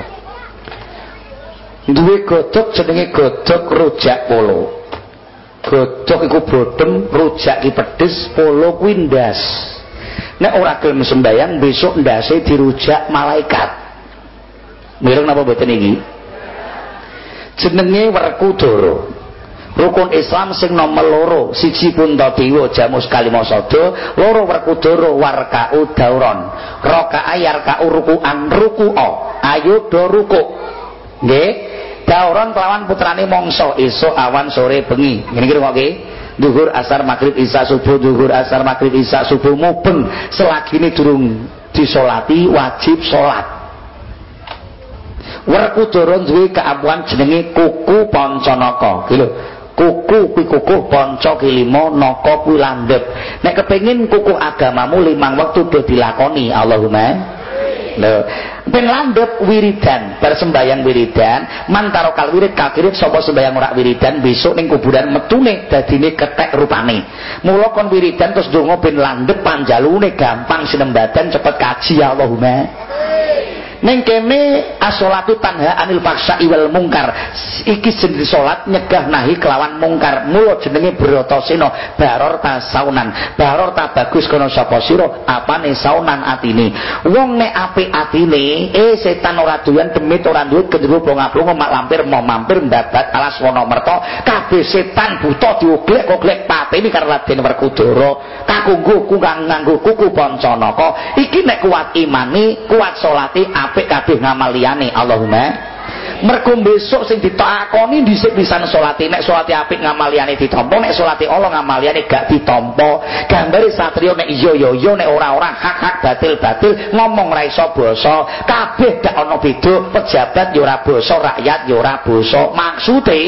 Duwe godhog jenenge godhog rujak polo. Godhog iku bodhem rujak ki pedes polo kuwi ndas nek ora gelem sembayang besok ndase dirujak malaikat. Mireng napa mboten iki? Jenenge Werkudara. Rukun Islam sing nomor loro siji Puntadewa Jamus Kalimasada loro Werkudara warkau dauron. Raka'a yarka'u ruku'an ruku'a. Ayo do ruku. Nggih. Dauron kelawan putrane mongso esuk awan sore bengi. Ngene iki duhur asar maghrib isya subuh. Duhur asar maghrib isya subuh. Mubeng. Selagi ini durung disolati wajib solat. Werkudara duwe keampuan jenenge kuku pancanaka gitu kuku kuwi kuku panca kilima naka kuwi landhep. Nek kepengin kuku agamamu limang wektu do dilakoni. Allahumma lho ben landhep wiridan bar sembayang wiridan mantaro kal wirid kakirit sapa sembayang ora wiridan besok ning kuburan metune dadine ketek rupane. Mula kon wiridan terus donga ben landhep panjalune gampang sinembadan cepet kaji Allahumma Neng kene asolatu tanha anil paksa iwal mungkar. Iki jenis salat nyegah nahi kelawan mungkar. Mulo jenenge sino baror ta saunan. Baror ta bagus kono sapa sira apane saunan atine. Wong nek apik atine eh setan ora doyan demit ora duwe gendero blong-blong mak lampir mau mampir ndabat alas wono merto kabeh setan buta dioglek-oglek pateni karo Raden Werkudara. Kakunggu kang nganggo kuku pancanaka. Iki nek kuat imani kuat salate apik kabeh ngamal Allahumma. Mergo besok sing ditakoni dhisik pisan salate nek salate apik ngamal liyane ditampa nek salate ala ngamal liyane gak ditampa. Gambare satriya nek iya ya iya nek ora-ora hak-hak batil-batil ngomong ra iso basa. Kabeh gak ana beda pejabat ya ora basa rakyat ya ora basa. Maksude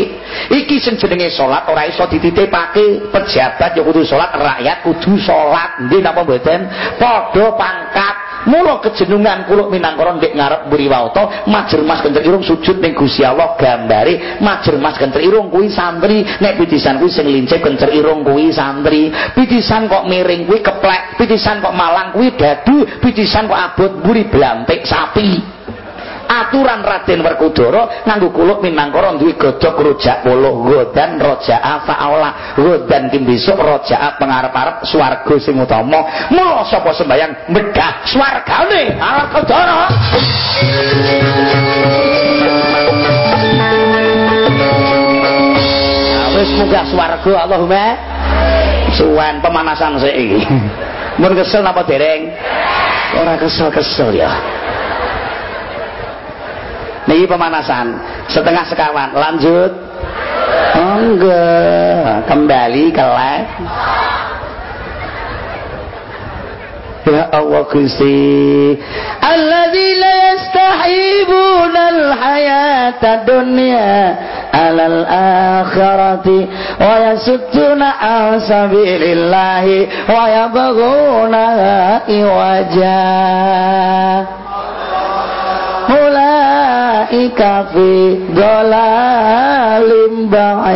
iki sing jenenge salat ora iso dititipake. Pejabat ya kudu salat rakyat kudu salat nggih napa mboten? Padha pangkat mula kejenungan kula minangkara ndek ngarep mburi waoto majer mas kenter irung sujud ning Gusti Allah gambare majer mas kenter irung kuwi santri nek pitisan kuwi sing lincip kenter irung kuwi santri pitisan kok miring kuwi keplek pitisan kok malang kuwi dadu pitisan kok abot mburi blantik sapi aturan Raden Werkudara nganggo kuluk minangkara duwe godhog rojak polo godan rojaa fa'aula godan kim besok rojaa pengarep-arep swarga sing utama. Mula sapa sembayang megah swargane? Werkudara wis munggah swarga Allahumma. Suwen pemanasan sik iki Mun kesel napa dereng? Ora kesel-kesel ya. Niki pemanasan setengah sekawan. Lanjut. Enggak, kembali ke live. Ya Allah Gusti Alladzina yastahibuna al-hayata dunya alal akhirati wa yasudduna an sabilillahi wa yabghuna iwaja Ulaika fi dhalalim ba'id.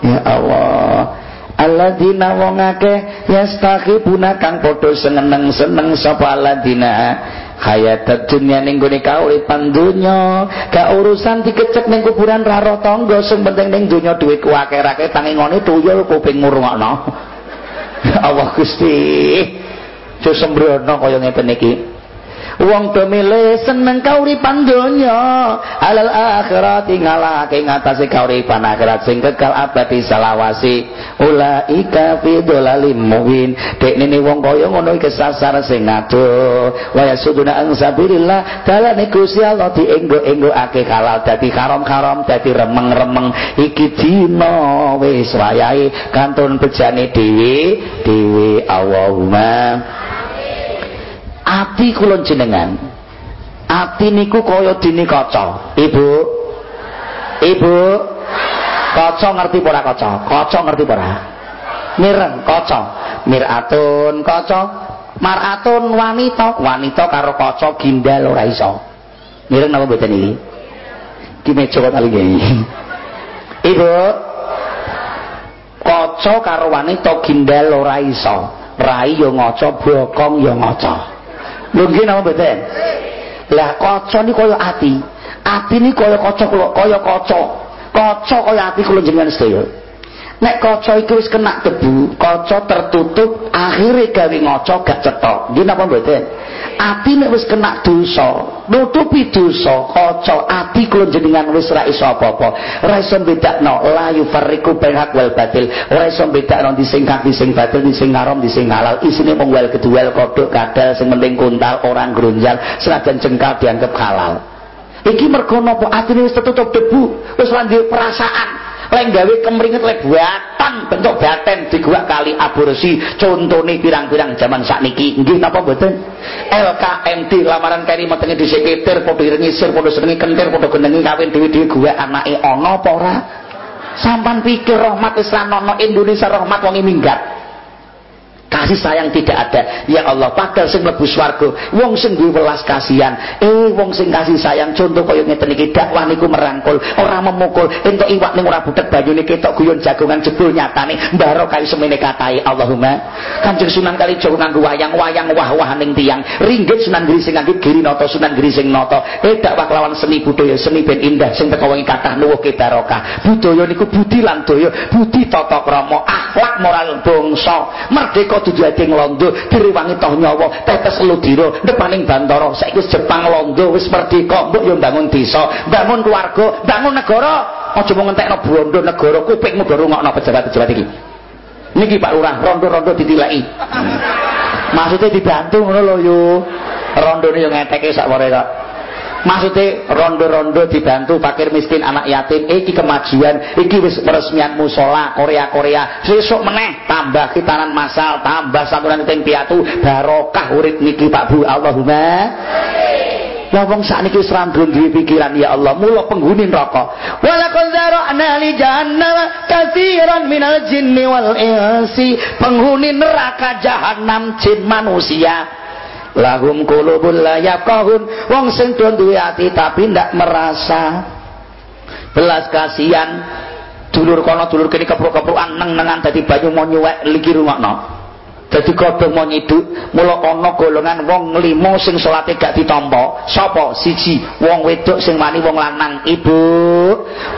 Ya Allah Alladzina wong akeh yastaqibuna kang padha seneng-seneng sapa alladzina? Hayat dunya ning gone kauripan donya. Gak urusan dikecek ning kuburan raro tangga sing penting ning donya duwe kuwakeh-akeh tangingone tuyul kuping ngrungokno Allah Gusti Jo sembrono kaya ngeten iki wong milih seneng kauripan donya. Alal akhirati ngalahake ngatasi kauripan akhirat. Sing kekal abadi salawasi ulaika fi dhalalim mubin. Dekne wong kaya ngono iki kesasar sing ngado wa yasuduna an sabilillah. Dalane Gusti Allah dienggo-enggokake halal. Dadi haram-haram dadi remeng-remeng. Iki dina wis wayahe. Kantun bejane dhewe dhewe Allahumma ati kula jenengan. Ati niku kaya dene kaca. Ibu. Ibu. Kaca ngerti ora kaca? Kaca ngerti ora mireng kaca. Miratun kaca. Maratun wanita. Wanita karo kaca gindal ora iso. Mireng napa mboten iki? Iki meja kok kali ibu. Kaca karo wanita gindal ora iso. Rai yo ngaca bokong yo ngaca lho nggih napa mboten lah kaca ni kaya ati. Ati ni kaya kula kaya kaca. Kaca kaya ati kula jenengan sedaya nek kaca iki wis kena debu kaca tertutup akhire gawe ngaca gak cetok. Nggih napa mboten? Ati nek wis kena dosa nutupi dosa kaca ati kula jenengan wis ra iso apa-apa. Ora iso bedakno la yufarriqu bainal wal batil. Ora iso bedakno di sing kang di sing batil di sing haram di sing halal. Isine mung wel keduel kadal sing penting kuntal orang grunjal senajan jengkal dianggap halal. Iki mergo napa? Atine wis tertutup debu wis ora perasaan lek gawe kemringet lek buatan bentuk baten diguak kali aborsi contone pirang-pirang zaman sakniki. Nggih napa mboten? LKMD lamaran kari metenge dhisik ketir padha ngisir padha senenge kentir padha gendengi kawin dhewe-dhewe guwak anake ana apa ora? Sampan pikir rahmat Islam ana Indonesia rahmat wong minggat kasih sayang tidak ada. Ya Allah padahal sing mlebu swarga wong sing duwe welas kasihan. Eh wong sing kasih sayang contoh kaya ngeten iki dakwah niku merangkul ora memukul. Entuk iwak ning ora butek banyune ketok guyon jagongan jebul nyatane mbaro kali semene katai Allahumma. Kanjeng Sunan kali Jawa nganggo wayang-wayang wah-wah ning tiyang. Ringgit Sunan Giri sing nganggo girinata Sunan Giri sing nata eh dakwah kelawan seni budaya seni ben indah sing teko wengi kathah nuwuhke barokah. Budaya niku budi lan daya budi tata krama akhlak moral bangsa. Merdeka kok dadi nglondo direwangi toh nyawa tetes ludira depaning bantara saiki Jepang londo wis merdeka mbok yo bangun desa bangun keluarga bangun negara. Aja mung ngentekno bondo negara kupingmu do rungokno pejabat-pejabat iki. Niki Pak Lurah rondo-rondo ditileki. Maksudnya dibantu ngono lho yo. Rondone yo ngeteke sak kok maksudnya rondo-rondo dibantu fakir miskin anak yatim. Iki kemajuan iki wis peresmian musola Korea Korea. Sesuk meneh tambah kitanan masal tambah saluran ting piatu barokah urip niki Pak Bu. Allahumma lah wong sakniki wis randrung duwe pikiran ya Allah. Mula penghuni neraka. Walaqad zara'na li jahannam katsiran minal jinni wal insi. Penghuni neraka jahanam jin manusia lahum qulubul la wong sing do duwe tapi ndak merasa. Belas kasihan. Dulur kono dulur kene kepruk-keprukan neng-nengan dadi banyu mau nyuwek ligi rungokno dadi godhong mau mula ana golongan wong limo sing salate gak ditampa. Sapa? Siji wong wedok sing wani wong lanang. Ibu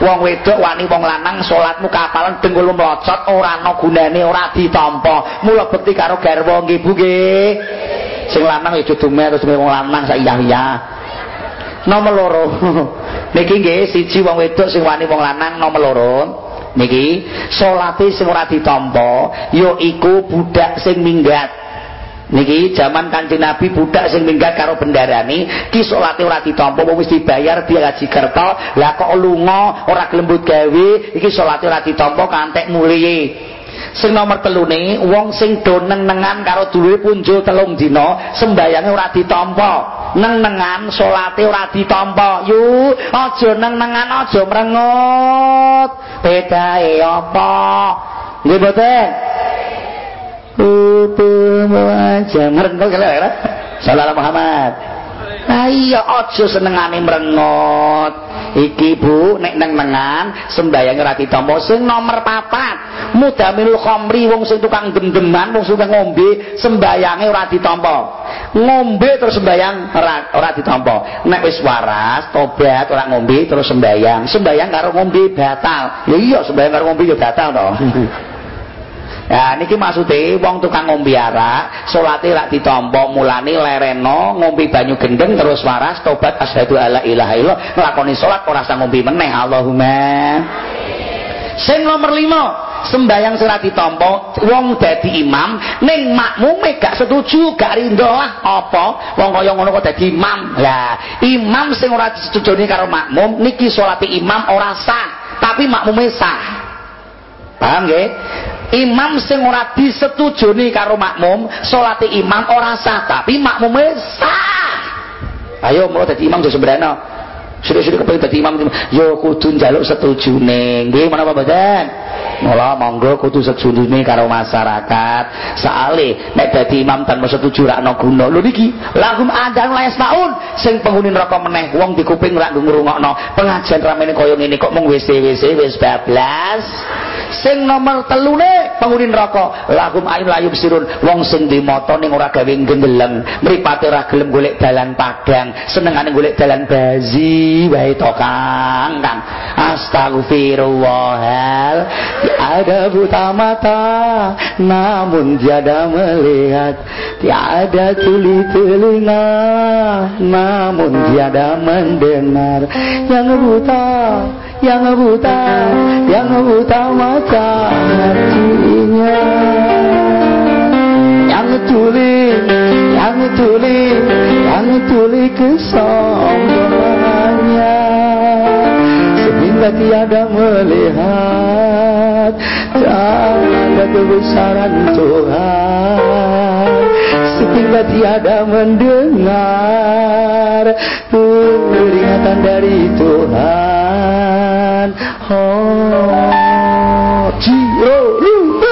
wong wedok wani wong lanang salatmu kapalan dengkul mlocot ora ana gunane ora ditampa. Mula bekti karo garwa nggih Bu nggih. Sing lanang ya dudume terus wong lanang sak iya-iya nomor loro. Niki nggih siji wong wedok sing wani wong lanang nomor loro niki salate sing ora ditampa ya iku budak sing minggat. Niki zaman kanjeng Nabi budak sing minggat karo bendarani ki salate ora ditampa wis dibayar dia gaji kerta. Lah kok lunga ora gelembut gawe iki salate ora ditampa kantek muliye sing nomor telune wong sing do neng-nengan karo dulure punjul telung dina sembayange ora ditampa. Neng-nengan salate ora ditampa. Yu aja neng-nengan aja mrengut bedae apa? Nggih mboten? Utuh aja mrengut kira-kira Salam Muhammad iya aja senengane mrengot. Iki Bu nek neng nengan sembayang ora ditampa. Sing nomor papat mudamil khamri wong sing tukang gendeman wong sing ngombe sembayange ora ditampa. Ngombe terus sembayang ora ora ditampa. Nek wis waras tobat ora ngombe terus sembayang. Sembayang karo ngombe batal. Ya iya sembayang karo ngombe ya batal to Ya niki maksude wong tukang ngombe arak, salate rak ditampa, mulane lereno ngombe banyu gendeng terus waras tobat asyhadu alla ilaha illallah, nglakoni salat ora usah ngombe meneh. Allahumma. Sing nomor 5, sembayang sing ora ditampa, wong dadi imam ning makmume gak setuju, gak rindo lah apa? Wong kaya ngono kok dadi imam. Lah, imam sing ora disetujoni karo makmum niki salate imam ora sah, tapi makmume sah. Paham nggih? Imam sing ora disetujoni karo makmum salate imam ora sah tapi makmume sah ayo mau dadi imam sebenarnya sudah-sudah kepengen dadi imam yo kudu njaluk setujune nggih menapa mboten mula monggo kudu setujune karo masyarakat saale nek dadi imam tanpa setuju ra ana guna lho niki lahum adan la yasmaun sing penghuni neraka meneh wong di kuping ra ngrungokno pengajian ramene kaya ngene kok mung WC-WC wis bablas sing nomor telune penghuni neraka. Lahum ayun layub sirun. Wong sing di moto ning ora gawe gendeleng mripate ora gelem golek dalan padang. Senengane golek dalan bazi. Wae to Kang. Kang. Astagfirullahal ada buta mata namun tiada melihat. Tiada tuli telinga namun tiada mendengar. Yang buta yang buta yang buta mata hatinya. Yang tuli yang tuli yang tuli kesombongan sehingga tiada melihat tanda kebesaran Tuhan. Sehingga tiada mendengar peringatan dari Tuhan 啊七有六。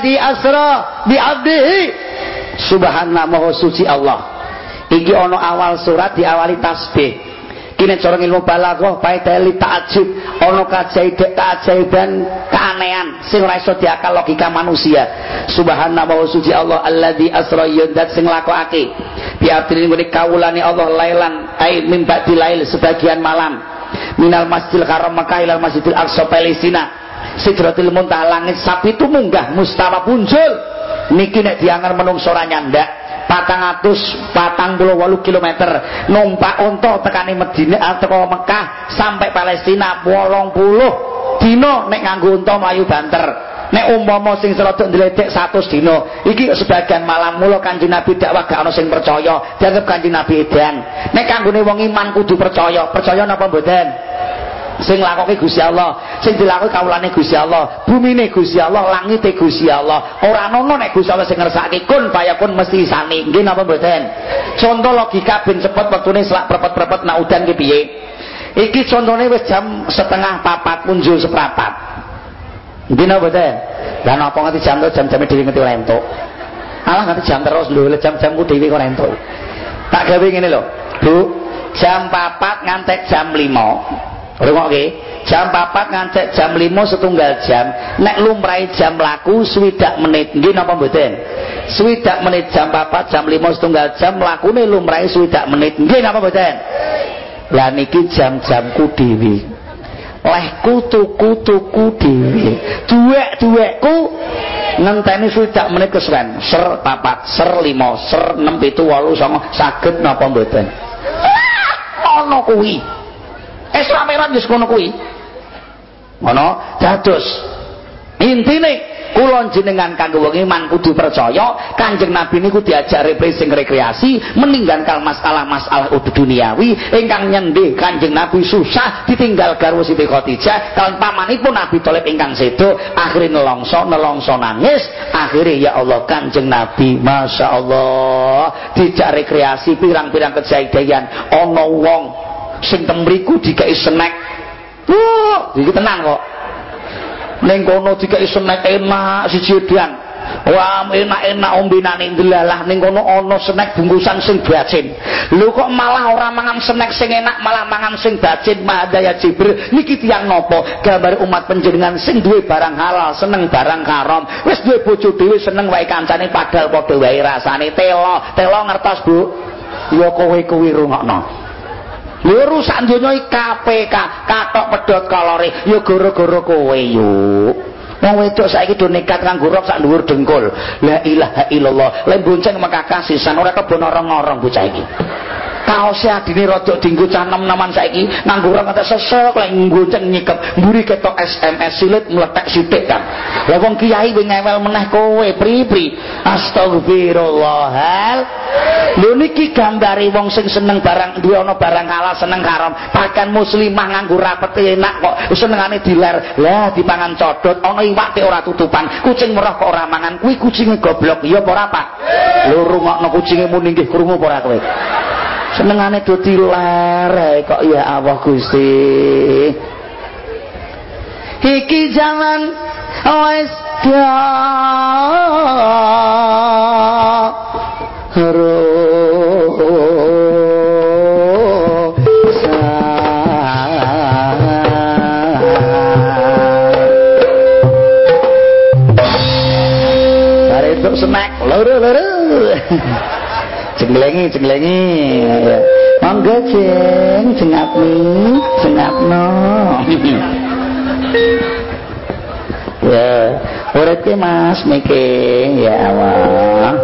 Subhanalladzi asra bi 'abdihi Subhanallah maha suci Allah. Iki ana awal surat diawali tasbih. Kini cara ilmu balaghah paedeli takjub ana kajaiban keajaiban keanehan. Sing ora iso diakal logika manusia. Subhanallah wa suci Allah. Alladzi asra yundat sing lakokake biabdin ngene kawulane Allah lailan ai min ba'di lail sebagian malam. Minal masjidil haram Mekah ilal masjidil aqsa Palestina Sidratil Muntaha langit sapi itu munggah mustawa punjul. Niki nek diangar menungso ora nyandak patang atus patang puluh walu kilometer. Numpak unta tekani Medina atau Mekah sampai Palestina wolong puluh dino nek nganggo unta mayu banter. Nek umpama sing serodok ndledek 100 dino iki sebagian malam mula kanjeng Nabi dakwah gak ana sing percaya dianggap kanjeng Nabi edan. Nek kanggone wong iman kudu percaya. Percaya napa mboten sing lakoke Gusti Allah. Sing dilakuke kawulane Gusti Allah. Bumine Gusti Allah langite Gusti Allah. Ora ono nek Gusti Allah sing ngersakake kun payakun mesti sani nggih napa mboten? Contoh logika ben cepet wektune selak prepet-prepet nak udan ki piye? Iki contone wis jam setengah papat munjul seprapat. Nggih napa mboten? Lah napa nganti jam jam-jam dhewe ngerti ora entuk? Alah nganti jam terus lho jam-jamku dhewe kok ora entuk. Tak gawe ngene lho. Bu jam 4 ngantek jam 5 Rungokke, jam 4 ngantek jam 5 setunggal jam. Nek lumrahe jam laku swidak menit. Nggih napa mboten? Swidak menit jam 4 jam 5 setunggal jam lakune lumrahe swidak menit. Nggih napa mboten? Lah niki jam-jamku dhewe. Lehku tuku-tuku dhewe. Duwek-duwekku ngenteni swidak menit kesuwen. Ser 4, ser 5, ser 6, 7, 8, 9 saged napa mboten? Ana kuwi. Isra Mi'raj wis ngono kuwi. Ngono dados intine kula jenengan kanggo wong iman kudu percaya Kanjeng Nabi niku diajak refreshing rekreasi meninggalkan masalah-masalah duniawi ingkang nyendhe Kanjeng Nabi susah ditinggal garwa Siti Khadijah kalian pamanipun Nabi Thalib ingkang sedo akhirnya nelongso nelongso nangis akhirnya ya Allah Kanjeng Nabi Masya Allah dijak rekreasi pirang-pirang kejadian ono wong sing temriku dikai snack. Wah iki tenang kok. Ning kono dikai snack enak siji edan wah enak-enak ombenane ndelalah ning kono ana snack bungkusan sing bacin. Lho kok malah ora mangan snack sing enak malah mangan sing bacin? Mahadaya jibril niki tiyang nopo? Gambar umat panjenengan sing duwe barang halal seneng barang haram. Wis duwe bojo dhewe seneng wae kancane padahal padha wae rasane. Telo telo ngertos Bu. Ya kowe kuwi rungokno Lho rusak donya KPK, katok pedhot kalore ya gara-gara kowe yuk. Wong wedok saiki do nekat kanggo rok sak dhuwur dengkul. La ilaha illallah. Lek bonceng mekakah sisan ora kebon orang-orang bocah iki. Kaose adine rada dinggo cah nom-noman saiki nganggo ora kata sesek lek nggonceng nyikep ketok SMS silit meletek sithik kan lha kiai wing ngewel meneh kowe pri-pri. Astagfirullahal lho niki gambare wong sing seneng barang duwe barang halal seneng haram. Pakan muslimah nganggo rapet enak kok senengane diler. Lah dipangan codot ana iwak ora tutupan. Kucing merah kok ora mangan. Kuwi kucinge goblok iya apa ora Pak? Lho rungokno kucinge muni nggih krungu apa kowe senengane dadi lere kok ya Allah Gusti iki jangan wis Snack, loro-loro. Jenglengi jenglengi. Monggo jeng. Jengapni jengapno ya urip mas niki ya Allah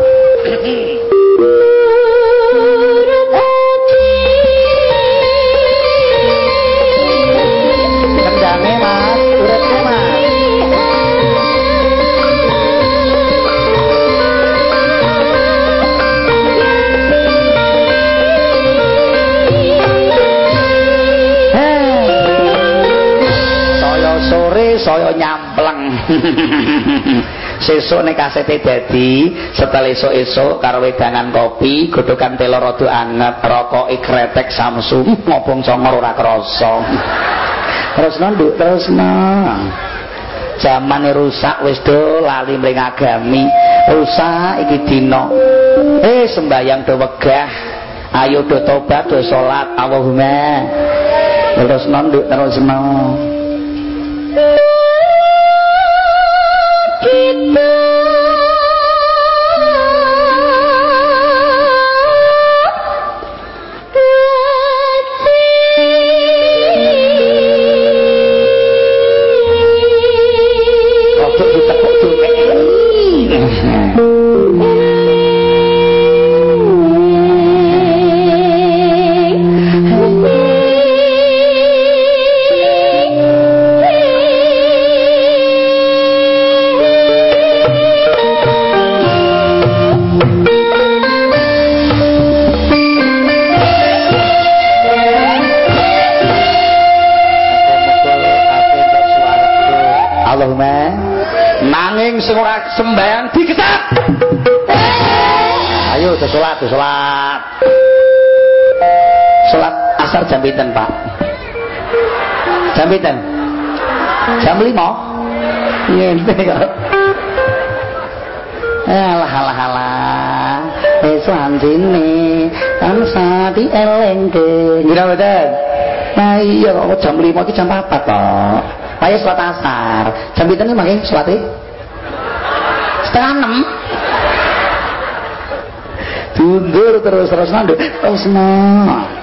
saya nyampleng. Sesuk nek kasete dadi setelah esuk-esuk karo wedangan kopi godhokan telo rada anget rokok kretek samsung ngobong congor ora krasa. Terus nduk terus jamane rusak wis do lali mring agami. Rusak iki dina. Eh sembayang do wegah. Ayo do tobat do salat Allahumma. Terus nduk terus kita ke sholat ke sholat. Sholat asar jam pinten pak? Jam pinten? Jam lima? Iya, alah alah alah. Islam sini tansah dielengke gila betul nah iya kok jam lima itu jam apa kok Payah sholat asar. Jam pinten makanya sholat ini setengah enam mundur terus terus nanti terus nah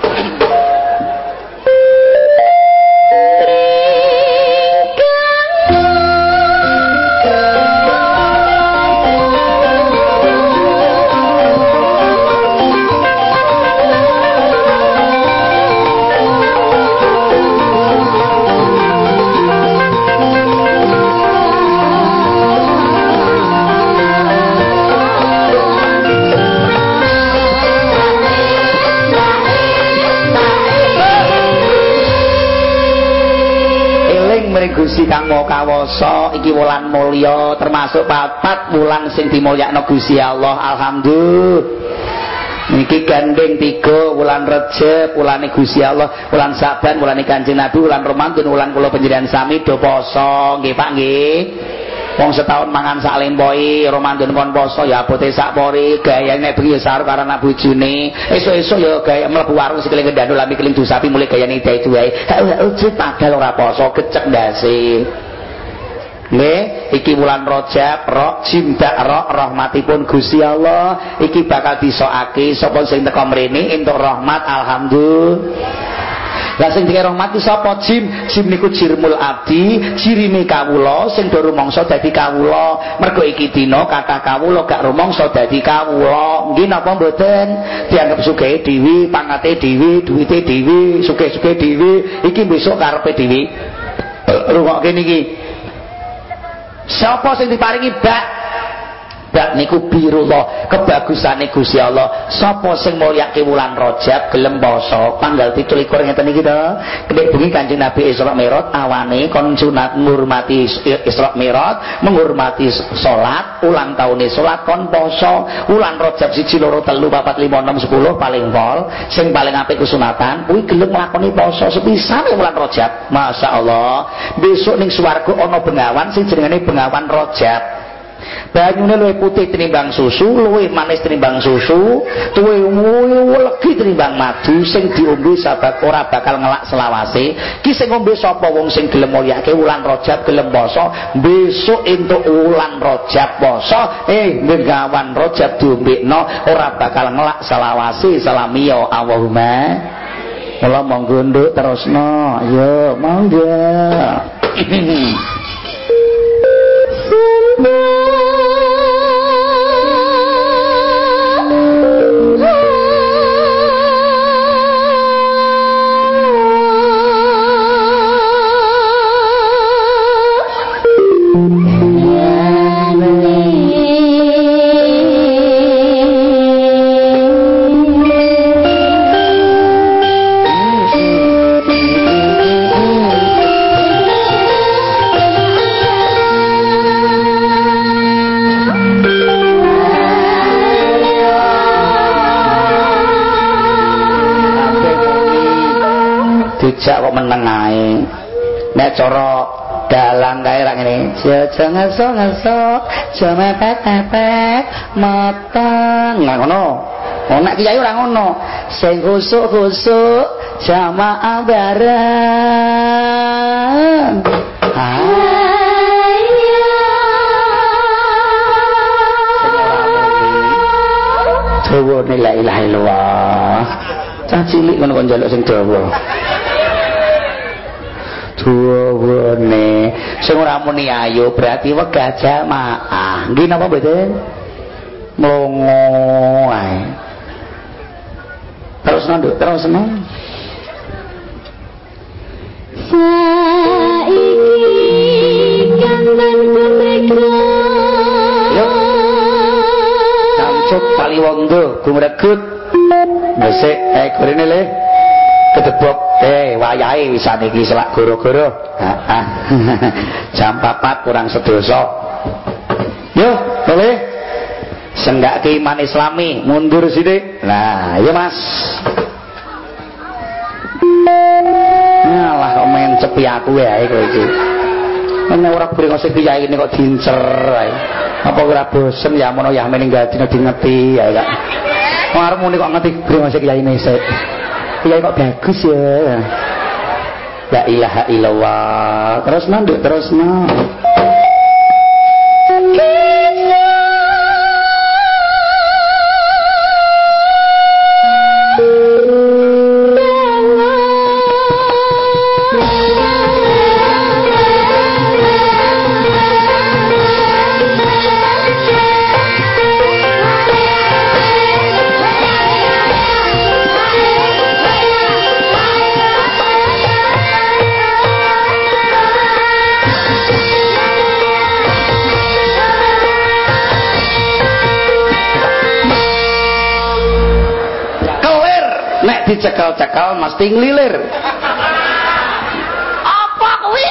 Gusti kang mau kawoso iki wulan mulya termasuk papat wulan sing dimulyakno Gusti Allah. Alhamdulillah. Niki gandeng tiga wulan Rejab wulan Gusti Allah wulan Saban wulan Kanjeng Nabi wulan Ramadan wulan kula panjenengan sami do poso. Nggih Pak nggih Wong setahun mangan sak lempoi, Ramadan kon poso ya abote sak pori, gayane bengi sarung karo anak bojone. Esuk-esuk ya gaya mlebu warung sikile kendandul lambi keling sapi mulai gayane itu itu wae. Ujit padahal ora poso kecek ndase. Nggih, iki wulan Rajab, rok cinta rok rahmatipun Gusti Allah. Iki bakal disokake sapa sing teko mrene entuk rahmat alhamdulillah. Lah sing dikira rahmat sapa jim? Jim niku jirmul abdi, cirine kawula sing do rumangsa dadi kawula. Mergo iki dina kathah kawula gak rumangsa dadi kawula. Nggih napa mboten? Dianggap sugih dewi, pangate dewi, duwite dewi, sugih-sugih dewi, iki besok karepe dewi. Rungokke niki. Siapa sing diparingi bak bak niku birullah kebagusane Gusti Allah. Sapa sing mulyake wulan Rajab gelem poso tanggal 17 ngeten iki to. Kedek bengi Kanjeng Nabi Isra Mi'raj awane kon sunat ngurmati Isra Mi'raj menghormati salat ulang tahune salat kon poso wulan Rajab 1 2 3 4 5 6 10 paling pol. Sing paling apik kesunatan kuwi gelem nglakoni poso sepisane wulan Masya Allah. Besok ning swarga ana bengawan sing jenenge bengawan Rajab banyune luwih putih tinimbang susu luwih manis tinimbang susu tuwe legi tinimbang madu sing diombe sahabat ora bakal ngelak selawase ki sing ngombe sapa wong sing gelem mulyake wulan Rajab gelem poso besok entuk wulan Rajab poso eh bengawan Rajab diombekno ora bakal ngelak selawase salamiyo Allahumma Kula monggo nduk terusno. Ayo, monggo. dijak kok meneng ae. Nek cara dalang kae ra ngene. Aja ngaso aja mepet mepet matang nggak ngono. Oh nek kiai ora ngono. Sing khusuk jamaah bareng. Ah dawa la ilaha illallah. Cah cilik ngono kok njaluk sing dawa dawane sing ora muni ayo berarti wegah jamaah. Nggih napa mboten? Mlongo ae. Terus nanduk terus nang saiki kangen Cuk Paliwondo gumregut. Mesik eh gorene le. Kedebok eh wayahe wis iki selak goro-goro. Heeh. Jam 4 kurang sedoso. Yo, boleh. Senggake iman Islami mundur sithik. Nah, iya Mas. Ngalah kok main cepi aku ya kowe iki. Nek ora bringose kiai ini kok dincer ae. Apa ora bosen ya mono ya meninggal dina dingeti ya kak. Wong muni kok ngerti bringose kiai ini sik. Kiai kok bagus ya. La ilaha illallah. Terus nanduk terus nanduk. Dicekel-cekel mesti nglilir apa kuwi?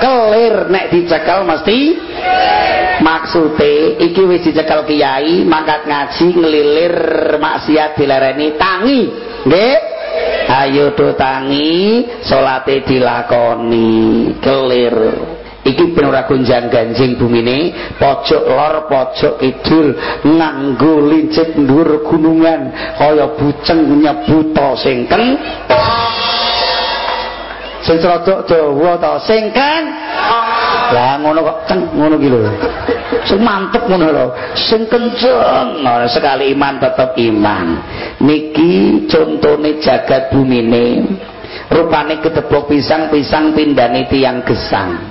Kelir. Nek dicekel mesti maksude. Iki wis dicekel kiai mangkat ngaji ngelilir maksiat dilereni tangi. Nggih? Ayo do tangi salate dilakoni. Kelir iki ben ora gonjang ganjing bumine pojok lor pojok kidul nganggo lincip dhuwur gunungan kaya buceng nyebuta singken sing rodok dawa ta singken lah ngono kok ceng ngono ki lho. Sing mantep ngono lho. Sing kenceng. Sekali iman tetep iman. Niki contone jagat bumine. Rupane ketebok pisang-pisang pindane tiang gesang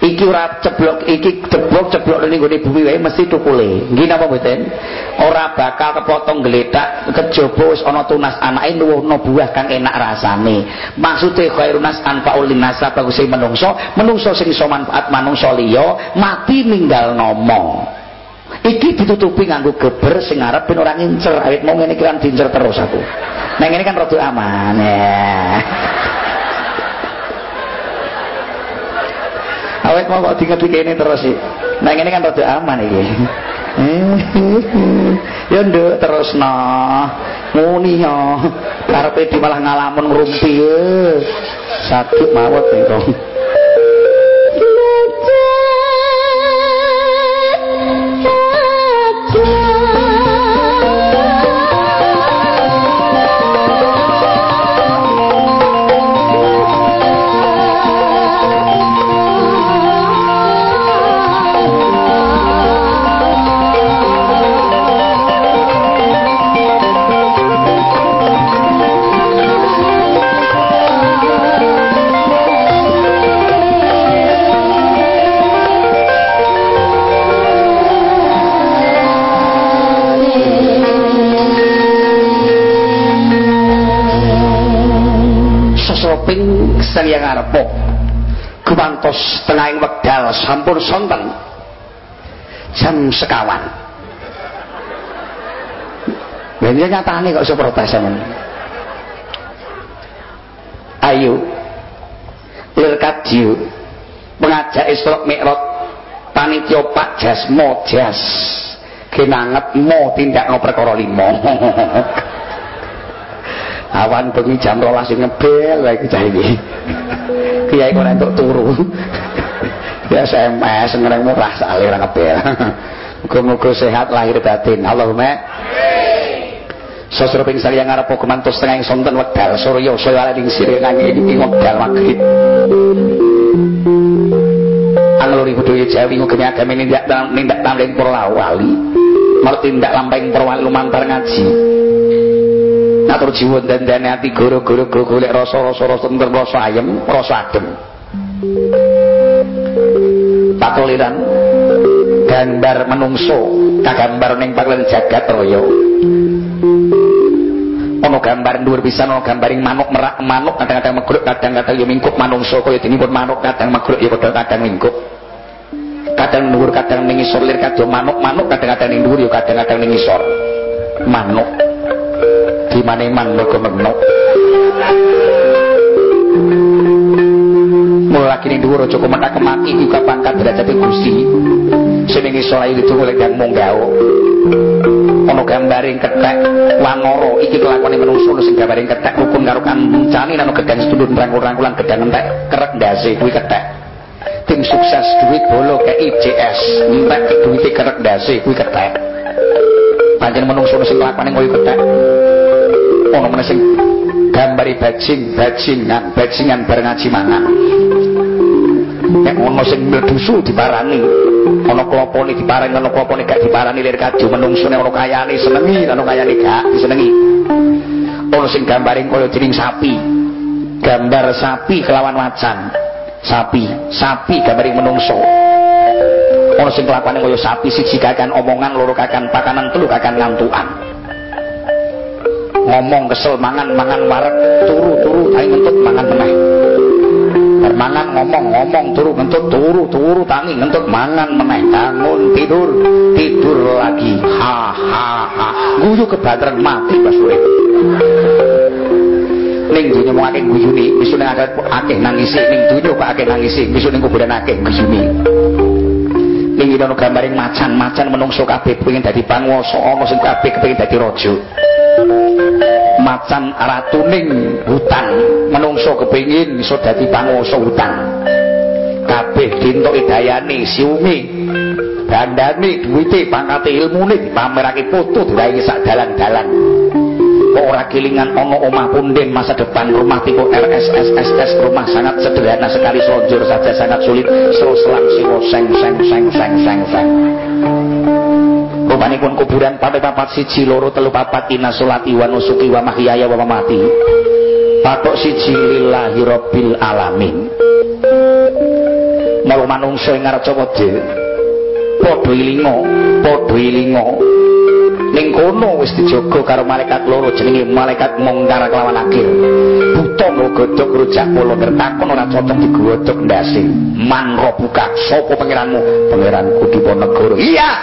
iki ora ceblok iki ceblok ceblok ning gone bumi wae mesti tukule. Nggih napa mboten? Ora bakal kepotong geledak kejaba wis ana tunas anake nuwuhno buah kang enak rasane. Maksude khairunas anfaul linasa baguse menungso menungso sing iso manfaat manungso liya mati ninggal nomo iki ditutupi nganggo geber sing arep ben ora ngincer awit mau ngene kan dincer terus aku. Nah ini kan rada aman ya awet mau kok diinget ini terus sih. Nah ini kan rada aman iki. Ya nduk terus no muni yo. Karepe di malah ngalamun ngrumpi sakit mawat engko sang yang ngarepok gumantos tengahing wekdal sampun sonten. Jam sekawan. Ini nyatane kok iso protes Ayo Lirkat jiu Pengajak Isra Mi'raj panitia Pak Jas Mojas kinanget mo tindak no perkara awan bengi jam 12 ngebel lagi cah kiai kok entuk turu ya SMS ngreng murah sale ora ngebel muga-muga sehat lahir batin Allahumma Sosro ping yang ngarep kemantos tengah yang sonten wedal surya saya ala ning sire nanging ing wekdal magrib Angluri budaya Jawi ngugemi agami nindak nindak tamling para wali martindak lampahing para wali lumantar ngaji Natur jiwa dandane ati goro-goro golek rasa-rasa rasa tentrem rasa ayem rasa adem. Pakliran gambar menungso kagambar ning paklen jagat raya ana gambar dhuwur pisan ana gambaring manuk merak manuk kadang-kadang megruk kadang-kadang ya mingkup manungsa kaya dinipun manuk kadang megruk ya padha kadang mingkup kadang dhuwur kadang ning isor lir kadang manuk-manuk kadang-kadang ning dhuwur ya kadang-kadang ning isor manuk di mana man mergo menuk mulai lagi ning dhuwur aja kemenak kemaki iki pangkat derajate Gusti. Ning isor ayu itu mulai gang munggah ana gambaring kethek wanara iki kelakone menungso sing gambaring kethek rukun karo kancane nang gedang sedulur rangkul-rangkulan gedang entek kerek ndase kuwi kethek tim sukses duit bolo ke IJS entek duit kerek ndase kuwi kethek pancen menungso sing kelakone koyo kethek ana meneh sing gambari bajing bajingan bajingan bareng ngaji mangan. Nek ana sing mledusu diparani ana klopone diparani ana klopone gak diparani lir kaju menungsune ana kayane senengi ana kayane gak disenengi. Ana sing gambaring kaya dening sapi. Gambar sapi kelawan wacan. Sapi sapi gambaring menungso. Ana sing kelakuane kaya sapi siji kakan omongan loro kakan pakanan telu kakan ngantukan ngomong kesel mangan mangan warek turu turu tapi ngentut mangan meneh. Mangan ngomong ngomong turu ngentut turu turu tangi ngentut mangan meneh. Bangun tidur tidur lagi. Ha ha ha. Guyu kebanteran mati pas urip ning dunya mung akeh guyune besok ning akeh akeh nangisi. Ning dunya kok akeh nangisi besok ning kuburan akeh guyune ning ana gambaring macan-macan menungso kabeh pengen dadi panguwasa ana sing kabeh kepengin dadi raja macan ratuning hutan menungso kepingin iso dadi panguwasa hutan kabeh dintoki dayane siungi bandane duwite pangkate ilmune dipamerake foto diraih sak dalan-dalan. Kok ora kelingan ana omah punden masa depan rumah tipe RSSSS rumah sangat sederhana sekali selonjor saja sangat sulit selang siwo seng seng seng seng seng seng rumanipun kuburan papai papat siji loro telu papat ina sulati wa nusuki wa mahyaya wa mamati. Patok siji lillahi rabbil alamin. Mau manungsa ing ngarep wede padha ilinga padha ilinga. Ning kono wis dijaga karo malaikat loro jenenge malaikat mungkar kelawan akhir. Buta godhog rujak kula ngertakon ora cocok digodhog ndase. Man robuka sapa pangeranmu? Pangeranku diponegoro iya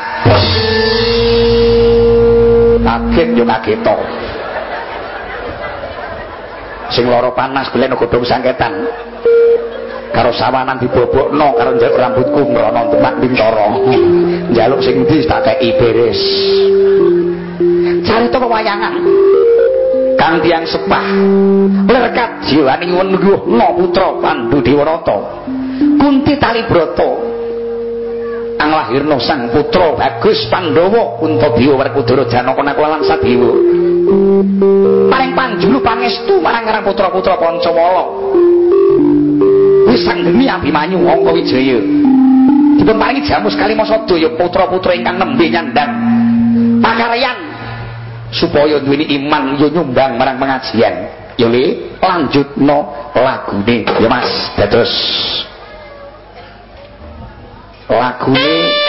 kaget yo kageto sing loro panas belen godhong sangketan. Karo sawanan dibobokno karo njaluk rambutku mrono temak bintara njaluk sing ndi tak kei beres. Carita pewayangan kang tiyang sepah. Lerkat jiwaning wenduhna putra Pandu Dewarata Kunti Talibrata ang lahirna sang putra Bagus Pandhawa Untadewa Werkudara Janaka Nakula lan Sadewa paring panjulu pangestu marang marang putra-putra Pancawala. Wis sanggeni Abimanyu Angka Wijaya. Dipun paringi jamu sekali masa daya putra-putra ingkang nembe nyandang pakaryan supaya duweni iman yo nyumbang marang pengajian. Yo le lanjutno lagune. Ya Mas dados lagune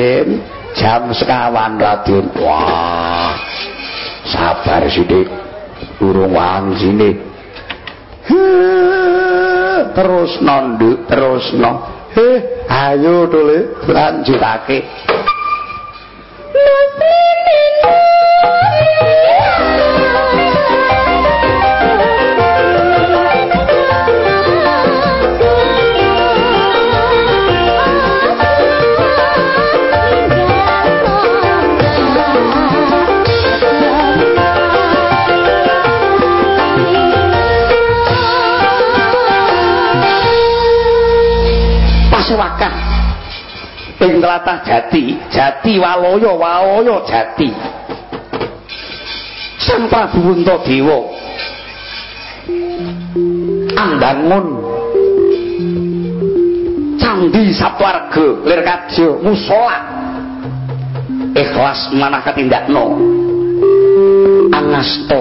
Raden jam sekawan Raden. Wah sabar sithik urung sini. Terus nonduk terus no eh ayo dole lanjutake ing tlatah Jati, Jati Waloyo, Waloyo Jati. Sang Prabu Untadewa ambangun Candi Saptwarga lir kadya musala ikhlas manah katindakno. Angasta.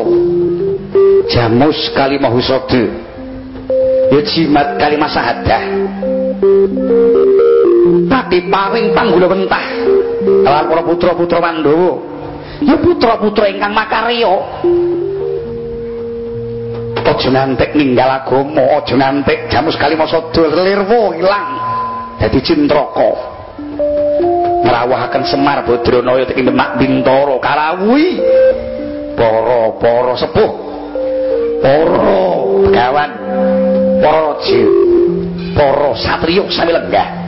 Jamus kalimah husada ya jimat kalimah sahadah paring panggula wentah. Lan para putra-putra Pandhawa. Ya putra-putra ingkang makarya. Aja ngantek ninggal agama aja ngantek jamus kalimasada lirwa ilang. Dadi cintraka. Ngrawuhaken Semar Badranaya teki Demak Bintara karawuhi para-para sepuh. Para begawan. Para raja. Para satriya sami lenggah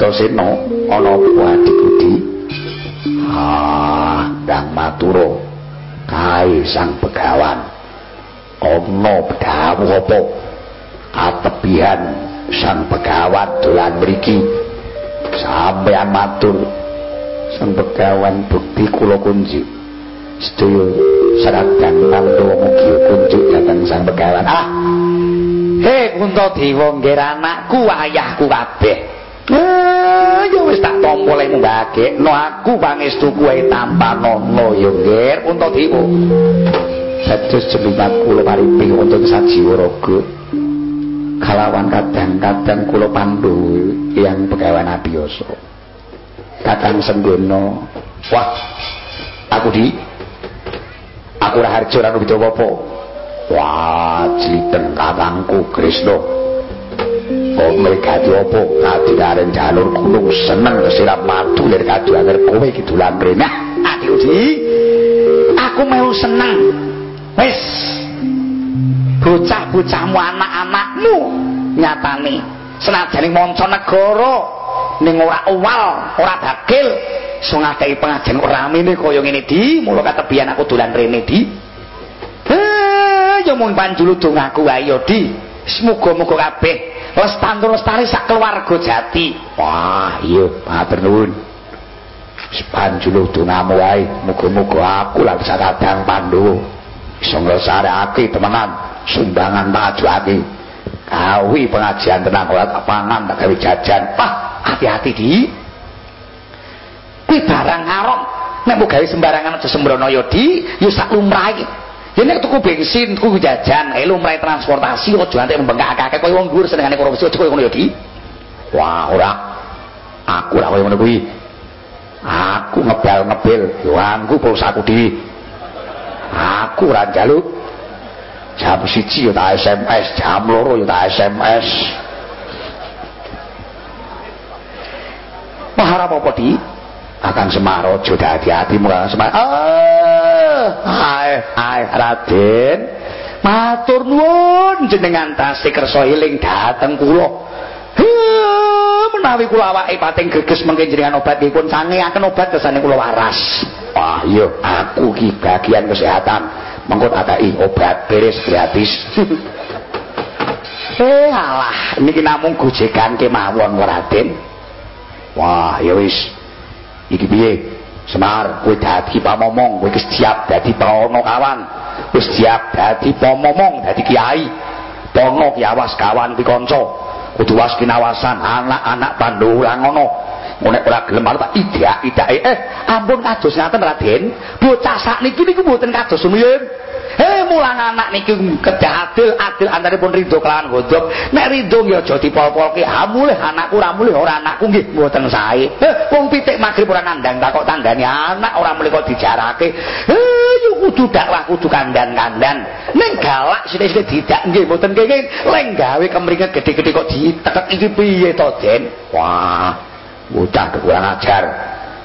Bratasena ana apa adikku di ah ndang matura kae sang begawan. Ana bedhawuh apa? Katebihan sang begawan dolan mriki. Sampeyan matur sang begawan bukti kula kunjuk sedaya seradang pandawa mugi kunjuk dhateng sang begawan. Ah! He Kuntadewa nggih anakku ayahku kabeh. Eh ya wis tak tampa lek mbagekno aku pangestu kuwe tampanono ya nggih Kuntadewa dados jenengan kula paripi wonten sajiwa raga kalawan kadang-kadang kula pandu yang begawan abiyasa Kakang Senggono wah aku di aku ora harjo ora apa? Wah jliten kakangku Krisna mereka di apa? Kadidaren jalur gunung. Seneng kesirap madu dari kadu agar kowe kidulan rene. Ati uji aku mau seneng. Wis. Bocah-bocahmu anak-anakmu. Nyatane senajane manca negara ning ora uwal ora dakil so ngadehi pengajian ramene kaya ngene di. Mula katebian aku dolan rene di. Eh ya mun panjulu dongaku ayo di. Semoga-moga kabeh lestantun lestari sak keluarga jati. Wah iya matur nuwun. Panjulu dongamu wae muga-muga aku lan sakadang pandu. Iso nglesarake temenan sumbangan ajuake. Kawi pengajian tenang ora pangan tak gawe jajan. Ah hati-hati di. Kuwi barang haram nek mau gawe sembarangan aja sembrono ya di. Ya sak ya nek tuku bensin tuku jajan ae lumrah transportasi aja antek mbengkak akeh kaya wong dhuwur senengane korupsi aja kaya ngono ya di wah ora. Aku ora kaya ngono kuwi. Aku ngebel-ngebel yo angku pulsaku dhewe aku ora jam siji ya tak SMS jam loro ya tak SMS Maharap apa di? Akan Semarojo hati-hati muka Semar. Ah, hai, hai Raden. Matur nuwun jenengan tasih kersa eling dhateng kula. menawi kula awake pating geges mengke jenengan obat dipun sangeaken obat kesane kula waras. Wah, iya aku ki bagian kesehatan. Mengko tak obat beres gratis. eh alah, niki namung gojekan kemawon Raden. Wah, ya wis. Iki piye? Semar, kowe dadi pamomong, kowe wis siap dadi pawana kawan. Wis siap dadi pamomong, dadi kiai. Pono ki awas kawan pikanca. Kudu was kinawasan anak-anak Pandhawa ngono. Nek ora gelem malah tak idak idake eh ampun kados ngaten Raden bocah sakniki niku mboten kados sumiyin Hei mulang anak niki kedah adil adil antaripun Ridho kelawan Godhop. Nek Ridho ya aja dipol-polke. Ha mulih anakku ora mulih ora anakku nggih mboten sae. Heh wong pitik magrib ora kandang tak kok tandani anak ora mulih kok dijarake. Heh yo kudu dakwah kudu kandan-kandan. Ning galak sithik-sithik didak nggih mboten kenging. Leng gawe kemringet gede-gede kok ditekek iki piye to, Den? Wah, bocah kurang ajar.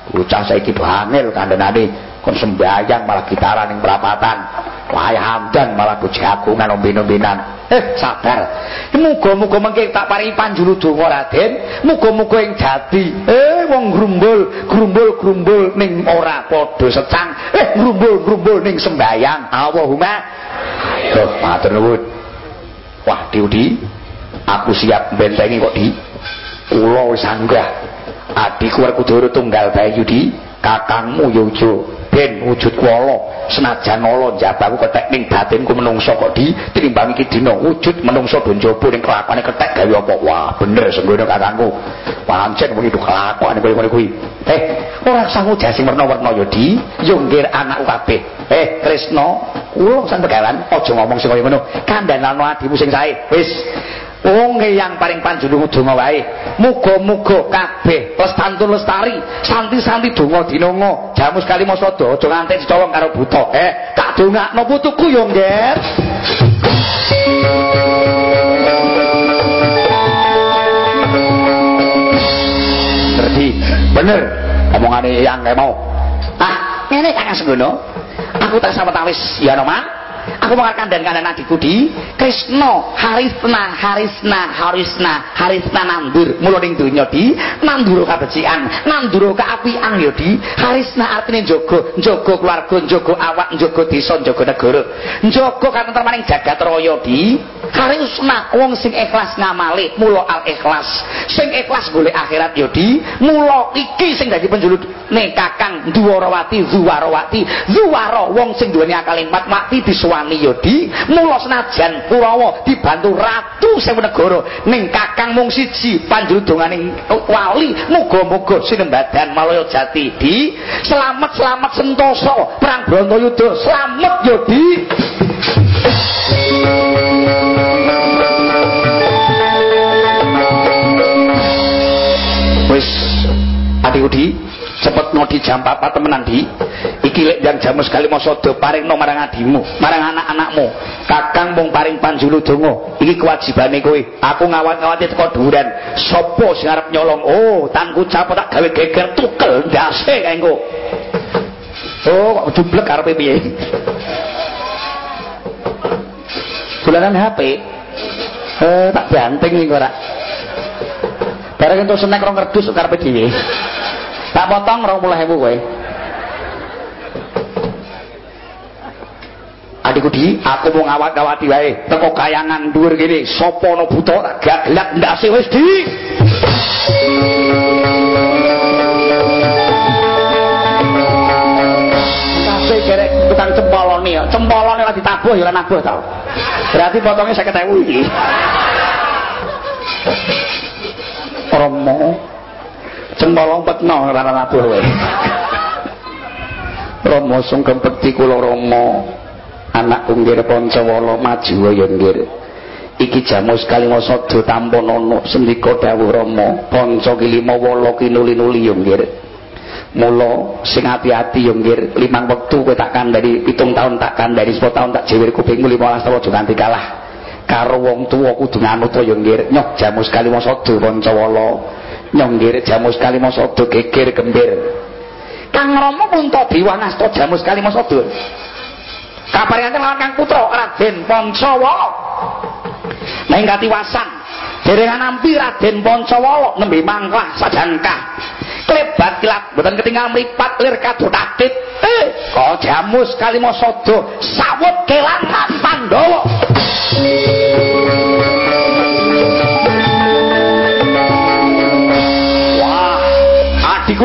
Bocah saiki banil kandhanane kon sembayang malah gitaran ning perapatan. Wahai Hamdan malah bojagungan omben-ombenan. Eh, sabar. Muga-muga mengke tak paringi panjuru donga Raden. Muga-muga ing dadi. Eh, wong grumbul, grumbul-grumbul ning ora padha secang. Eh, grumbul-grumbul ning sembayang. Allahumma. Ayo, matur nuwun. Wah, Diudi. Aku siap bentengi kok di. Kula wis anggah. Adikku kudu tunggal bae Yudi. Kakangmu Yojo. ben wujud kuala. Senajan ala njabaku ketek ning batinku menungso kok di tinimbang iki dina wujud menungso do njaba ning kelakone ketek gawe apa? Wah bener senggono kakangku. Pancen mung itu kelakuan kowe kuwi. Eh ora sangu jasi werna-werna ya di yo nggir anakku kabeh. Eh Kresna kula begalan aja ngomong sing kaya ngono. Kandhanane adimu sing sae. Wis Wong yang paling panjenengan donga wae. Muga-muga kabeh lestantun lestari, santi-santi donga dinonga. Jamu sekali masa do aja nganti dicolong karo buta. Eh, tak dongakno putuku yo, Ngger. Ngerti? Bener omongane yang mau. Ah, ngene Kang Senggono. Aku tak sawetawis ya, Noman. Aku mau kandan-kandan adikku di Krisna Harisna Harisna Harisna Harisna nandur. Mula ning donya di nandura kabecikan nandura kaapian ya di Harisna. Artine njaga njaga keluarga njaga awak njaga desa njaga negara. Njaga katentremaning jagat raya di Harisna wong sing ikhlas ngamali mula al ikhlas. Sing ikhlas golek akhirat ya di iki sing dadi penjuluk ne kakang Duwarawati Zuwarawati. Zuwara wong sing duweni akal empat mati disuwani Yodi mula senajan Kurawa dibantu ratu sewu negara ning kakang mung siji panjludonganing wali muga-muga sinembadan Malaya Jati di selamat selamat sentosa perang Brontoyuda selamat Yodi wis Adi Udi cepet no di jam 4 temenan di. Iki lek yang jamu sekali mau sodo paring no marang adimu marang anak-anakmu. Kakang mung paring panjulu dongo iki kewajibane kowe. Aku ngawat-ngawati teko duren. Sopo sing arep nyolong? Oh tangku capo tak gawe geger tukel ndase kae engko. Oh kok jublek karepe piye? Dolanan HP. Eh tak banting iki ora. Bareng entuk senek rong kerdus karepe dhewe tak potong rong puluh ribu kowe adikku di aku mau ngawat-ngawati wae teko kayangan dhuwur gini sapa no buta tak gak gelak ndase wis di. Kasih kerek tukang cempolone ya cempolone ora ditabuh ya ora tau. Berarti potongnya 50.000 iki. Romo cempolong petno ora nabuh wae Rama sungkem bekti kula anak kunggir Pancawala maju ya nggir iki jamus kalima sada tanpa nono sendika dawuh Rama. Panca kilima wala kinuli-nuli ya nggir mula sing ati-ati ya limang wektu kowe tak kandhani pitung taun tak kandhani 10 taun tak jewir kupingmu 15 taun aja nganti kalah. Karo wong tuwa kudu nganut ya nggir nyoh jamus kalima sada Pancawala nyonggir jamu sekali masodo geger gembir. Kang romo pun to biwanas to jamu sekali masodo kabarangan lawan kang putra Raden Pancawala nah ing katiwasan derengan nampi Raden Pancawala nembe mangklah sajangkah. Klebat kilat mboten ketinggal mripat lir kadut atit eh kok jamu sekali masodo sawut kelangan Pandhawa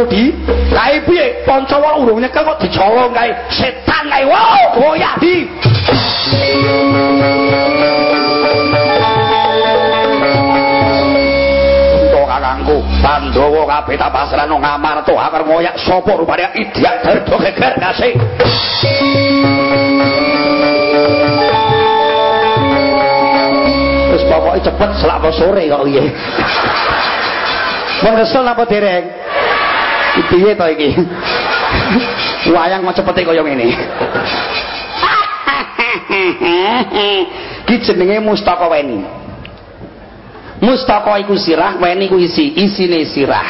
adikku di kae piye Pancawala urung nyekel kok dicolong kae setan kae wow goyah di kakangku Dawa kabeh tak pasrahno ngamarta akar ngoyak sapa rupane idiak dardo geger nasi. Wis pokoke cepet selak sore kok. Wong kesel apa dereng? Piye to iki? Wayang mau cepete kaya ngene. Ki jenenge Mustaka Weni. Mustaka iku sirah, weni ku isi, isine sirah.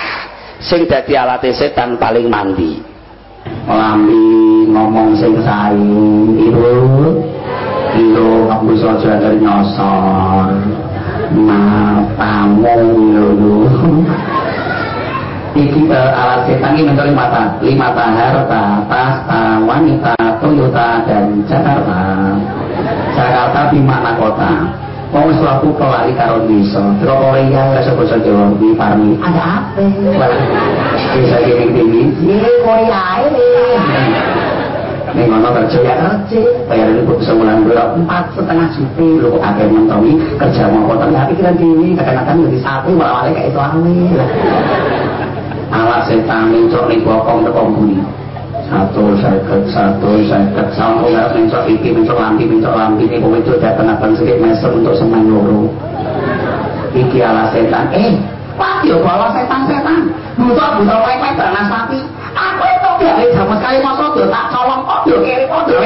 Sing dadi alate setan paling mandi. Lambi ngomong sing sae, iru. Iru kamu saja dari nyosor. Matamu iru. Iki uh, alat setan ini mentor lima, lima harta, tahta, wanita, Toyota, dan Jakarta. Jakarta di mana kota? Wong wis laku pelari karo desa. Terus ora iya ora sapa Jawa di Parmi. Ada apa? Bisa gini gini. Ye kowe ae. Ning ngono kerja ya kerja, bayar itu sebulan berapa empat setengah juta, lu kok mentomi kerja mau kota tapi pikiran dini kadang-kadang jadi satu malah kayak itu aneh alat setan mincok ning bokong teko bumi satu seket satu seket. Sambung ngarep mincok iki mincok lampi mincok lampi. Ini kowe itu datang abang sedikit meser untuk semen loro. Iki alat setan. Eh Pak, yo bawa setan-setan. Buta buta wae wae bana sapi. Aku itu gak sama sekali masa yo tak colong. Kok yo kiri kok yo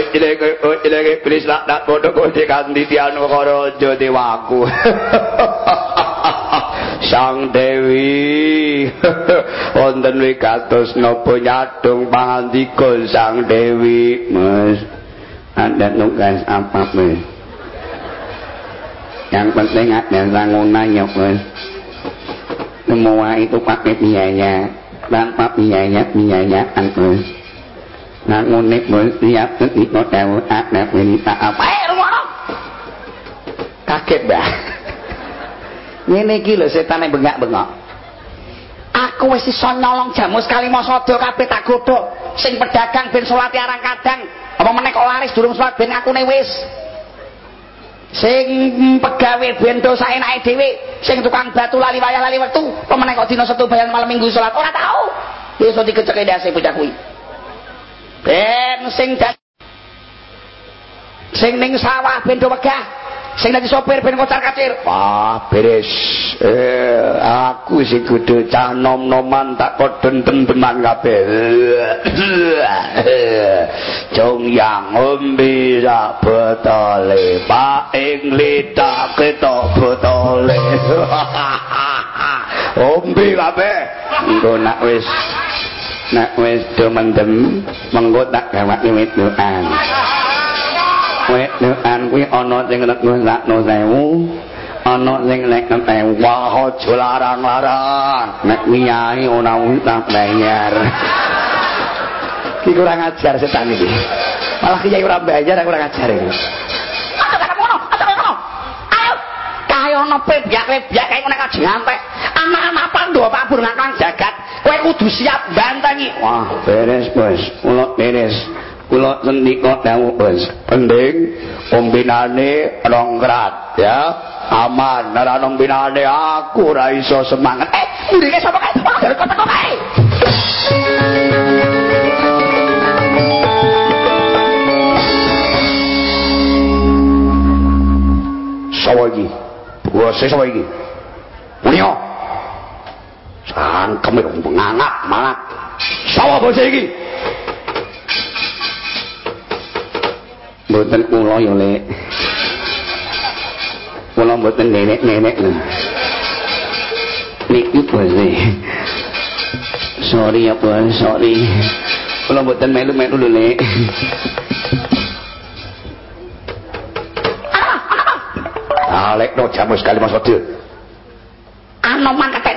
ilege ilege iblis nak nak bodoh kowe kanthi tianu karaja dewaku. Sang Dewi. Wonten wikados napa nyadong pangandika Sang Dewi. Mas Anda nugas apa Mas Yang penting ada sangunan ya Mas Semua itu pakai biaya tanpa biaya biaya Mas Nah ngunik siap ketika tahu ada wanita apa. Eh rumono kaget bah ini iki lho setan yang bengak-bengok. Aku wis iso nyolong jamu sekali mau sodo kabeh tak godhok. Sing pedagang ben salat arang kadang. Apa meneh kok laris durung salat ben aku wis? Sing pegawe bento saenake dhewe sing tukang batu lali wayah lali wektu. Apa meneh kok dina Setu bayan malam Minggu salat ora tau. Iso dikeceke ndase bocah kuwi ben sing sing ning sawah ben do wegah. Sing dadi sopir ben kocar kacir wah beres. Eh, aku sing kudu cah nom-noman tak kok den-denan kabeh. Jong yang umbi sak botole pak ing litak ketok botole. Umbi kabeh. Engko nak wis nak wis do mendem mengko tak gawake wedokan. Wedokan kuwi ana sing ngrungokno sewu ana sing nek ewu wah aja larang-larang. Nek miyai ora tak bayar. Iki kurang ajar setan iki. Malah kiai ora bayar kurang ajar iki. Kaya ana pebyak-pebyak kaya nek aja ngantek. Anak-anak ndo Pak Burung jagat kowe kudu siap bantangi wah beres bos. Kula beres. Kula sendika dawuh bos? Pending pembinane rong krat ya. Aman. Ora pembinane aku ora iso semangat. Eh ndike sapa kae? Kok teko kae. Sawa iki? Bose sapa iki? cangkeme wong penganak malah sawah bose iki mboten kula ya lek kula mboten nenek-nenek lho niki bose sorry ya bose sorry. Kula mboten melu-melu lho lek Alek no jamu sekali mas Wadil Anoman kata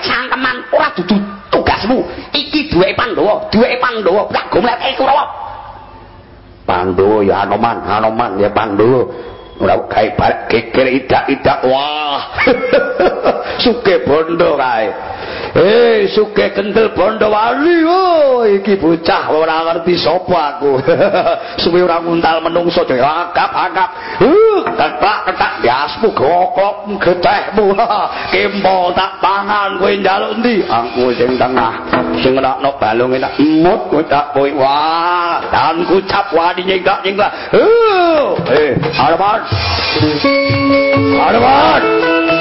dudu tugasmu. Iki duweke Pandhawa, duweke Pandhawa, tak gomleke Kurawa. Pandhawa ya Anoman, Anoman ya Pandhawa. ora gawe geger idak-idak wah suke bondo kae. Eh suke kendel bondo wali. Oh iki bocah ora ngerti sapa aku. Suwe ora nguntal menungso dhewe akap-akap uh ketak ketak. Diasmu gokok getehmu. Kempo tak pangan kowe njaluk ndi? Aku sing tengah sing ngenakno balung enak. Emut kowe tak kowe wah dan kucap wani nyengkak nyengkak uh eh arep Arman!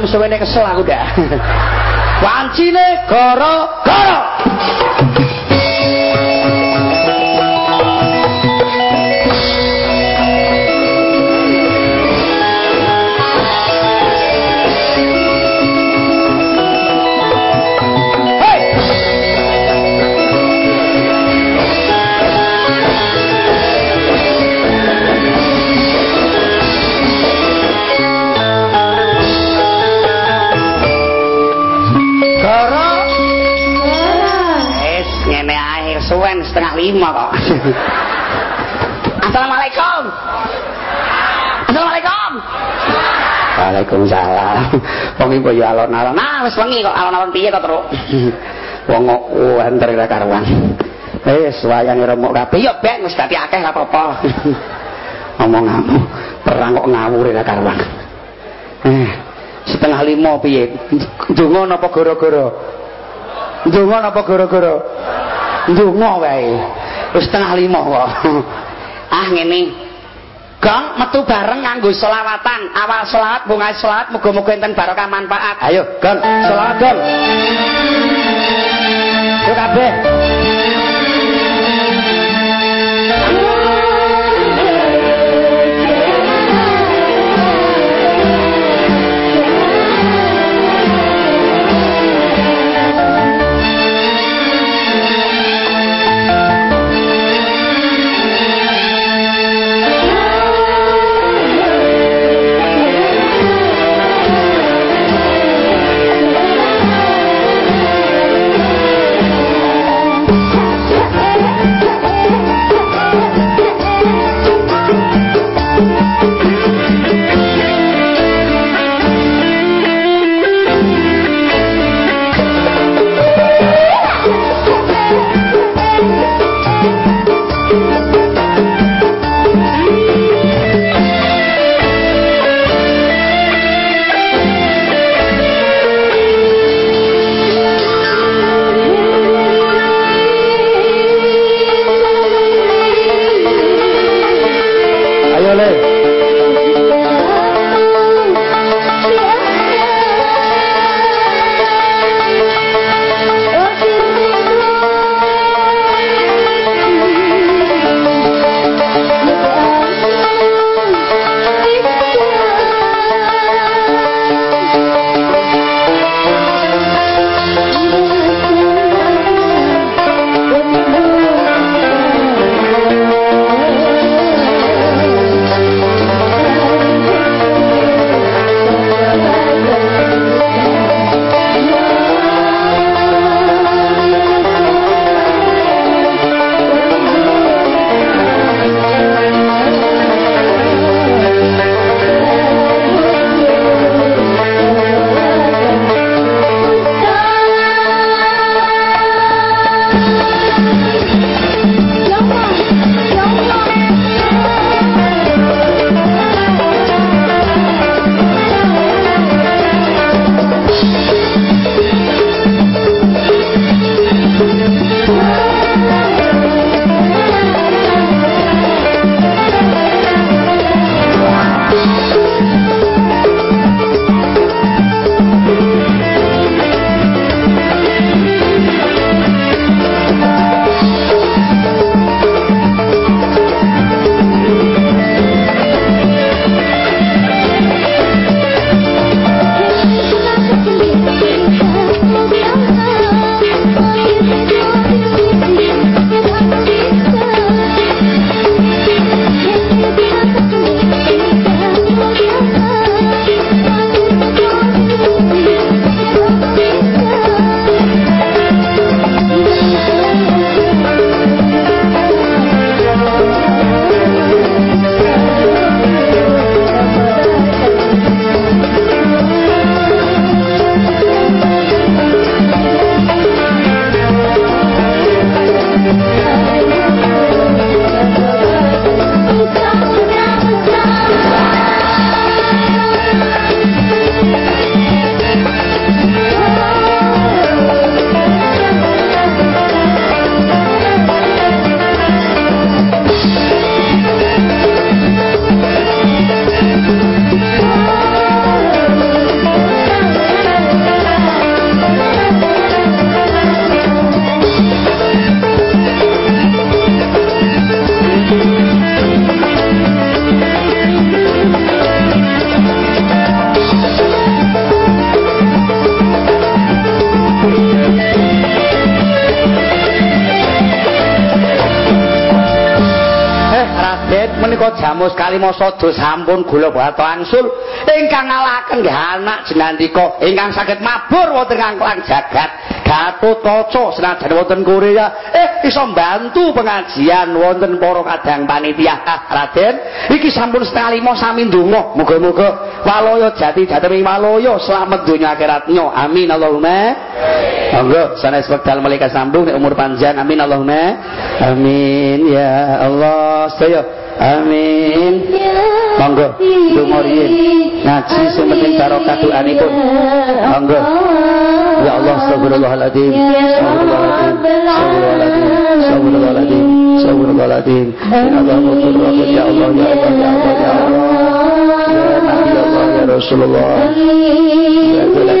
Gelem suwene kesel aku dah. Wancine gara-gara. Setengah lima kok. Assalamualaikum. Assalamualaikum. Waalaikumsalam. Wong iku ya alon-alon. Nah wis wengi kok alon-alon piye kok terus wong enter ra karuan. Wis wayange remuk kabeh. Ya ben wis dadi akeh ora apa-apa. Ngomong ngamu perang kok ngawur ra karuan. Eh setengah lima piye? Ndonga napa gara-gara? Ndonga napa gara-gara ndonga wae wis setengah lima kok ah ngene Gang metu bareng nganggo selawatan. Awal selawat, bunga selawat, muga-muga enten barokah manfaat. Ayo, Gang, selawat, Gang. Yuk kabeh. Jamus kalimasa do sampun gula batu angsul. Ingkang ngalahaken nggih anak jenandika ingkang saged mabur wonten kangklang jagat. Gatut Kaca senajan wonten Korea eh iso mbantu pengajian wonten para kadang panitia. Ah, Raden iki sampun setengah lima sami ndonga. Muga-muga walaya jati dhateng walaya slamet donya akhiratnya. Amin Allahumma. Monggo sanes wekdal malika sambung umur panjang. Amin Allahumma. Amin ya Allah. Sedaya amin monggo donga ngaji sing penting barokah doanipun monggo Ya Allah, astagfirullahaladzim. Astagfirullahaladzim. Astagfirullahaladzim. Astagfirullahaladzim. Ya Allah, ya Allah, ya Allah, ya Allah, ya Allah. Ya Allah, ya Rasulullah. Ya Tuhan,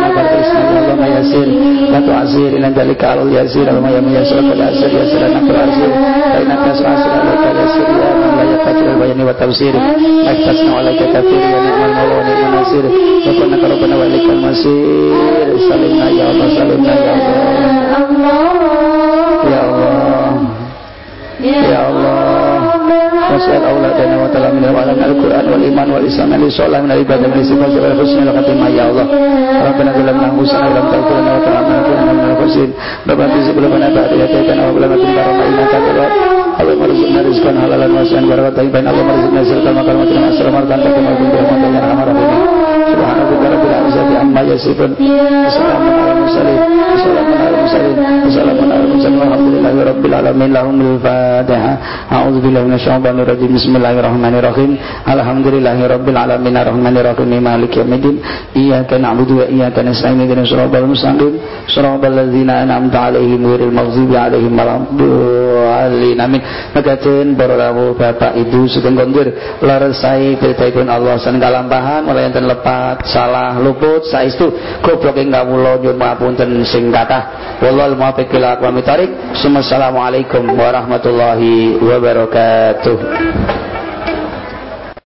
Bismillahirrahmanirrahim. Yasir. La tu'azir ila dalika al yasir al ya yasir al asir yasir an al asir. Aina tasrasir alayka yasir ya man la yaqdir al bayani wa tafsir. Aktasna alayka kafir wa ya ni'mal mawla wa ni'mal nasir. Wa kunna rabbana wa ilaikal masir. Salimna ya Allah salimna ya Allah. Ya Allah. Ya Allah. Ya واسأل أولادنا وتلامنا وعلمنا القرآن والإيمان والإسلام والصلاة من العبادة من الصفات والحسن والختمة يا الله ربنا ظلمنا أنفسنا ولم تغفر لنا وترحمنا لنكونن من الخاسرين ربنا تزغ قلوبنا بعد إذ هديتنا وهب لنا من لدنك رحمة إنك أنت الوهاب اللهم ارزقنا رزقا حلالا واسعا بركة طيبا اللهم ارزقنا سرقة المكرمة مع السلامة مرضى كما كنت برحمتك يا أرحم الراحمين izzati amma bismillahirrahmanirrahim alhamdulillahi alamin arrahmanir maliki yaumiddin iyyaka na'budu wa iyyaka nasta'in ihdinas siratal mustaqim siratal ladzina an'amta alaihim ghairil maghdubi alaihim amin bapak ibu sedeng Allah mulai salah lupa luput saestu goblok ing kawula nyuwun pangapunten sing kathah wallahul muwaffiq ila aqwamit thoriq. Assalamualaikum warahmatullahi wabarakatuh.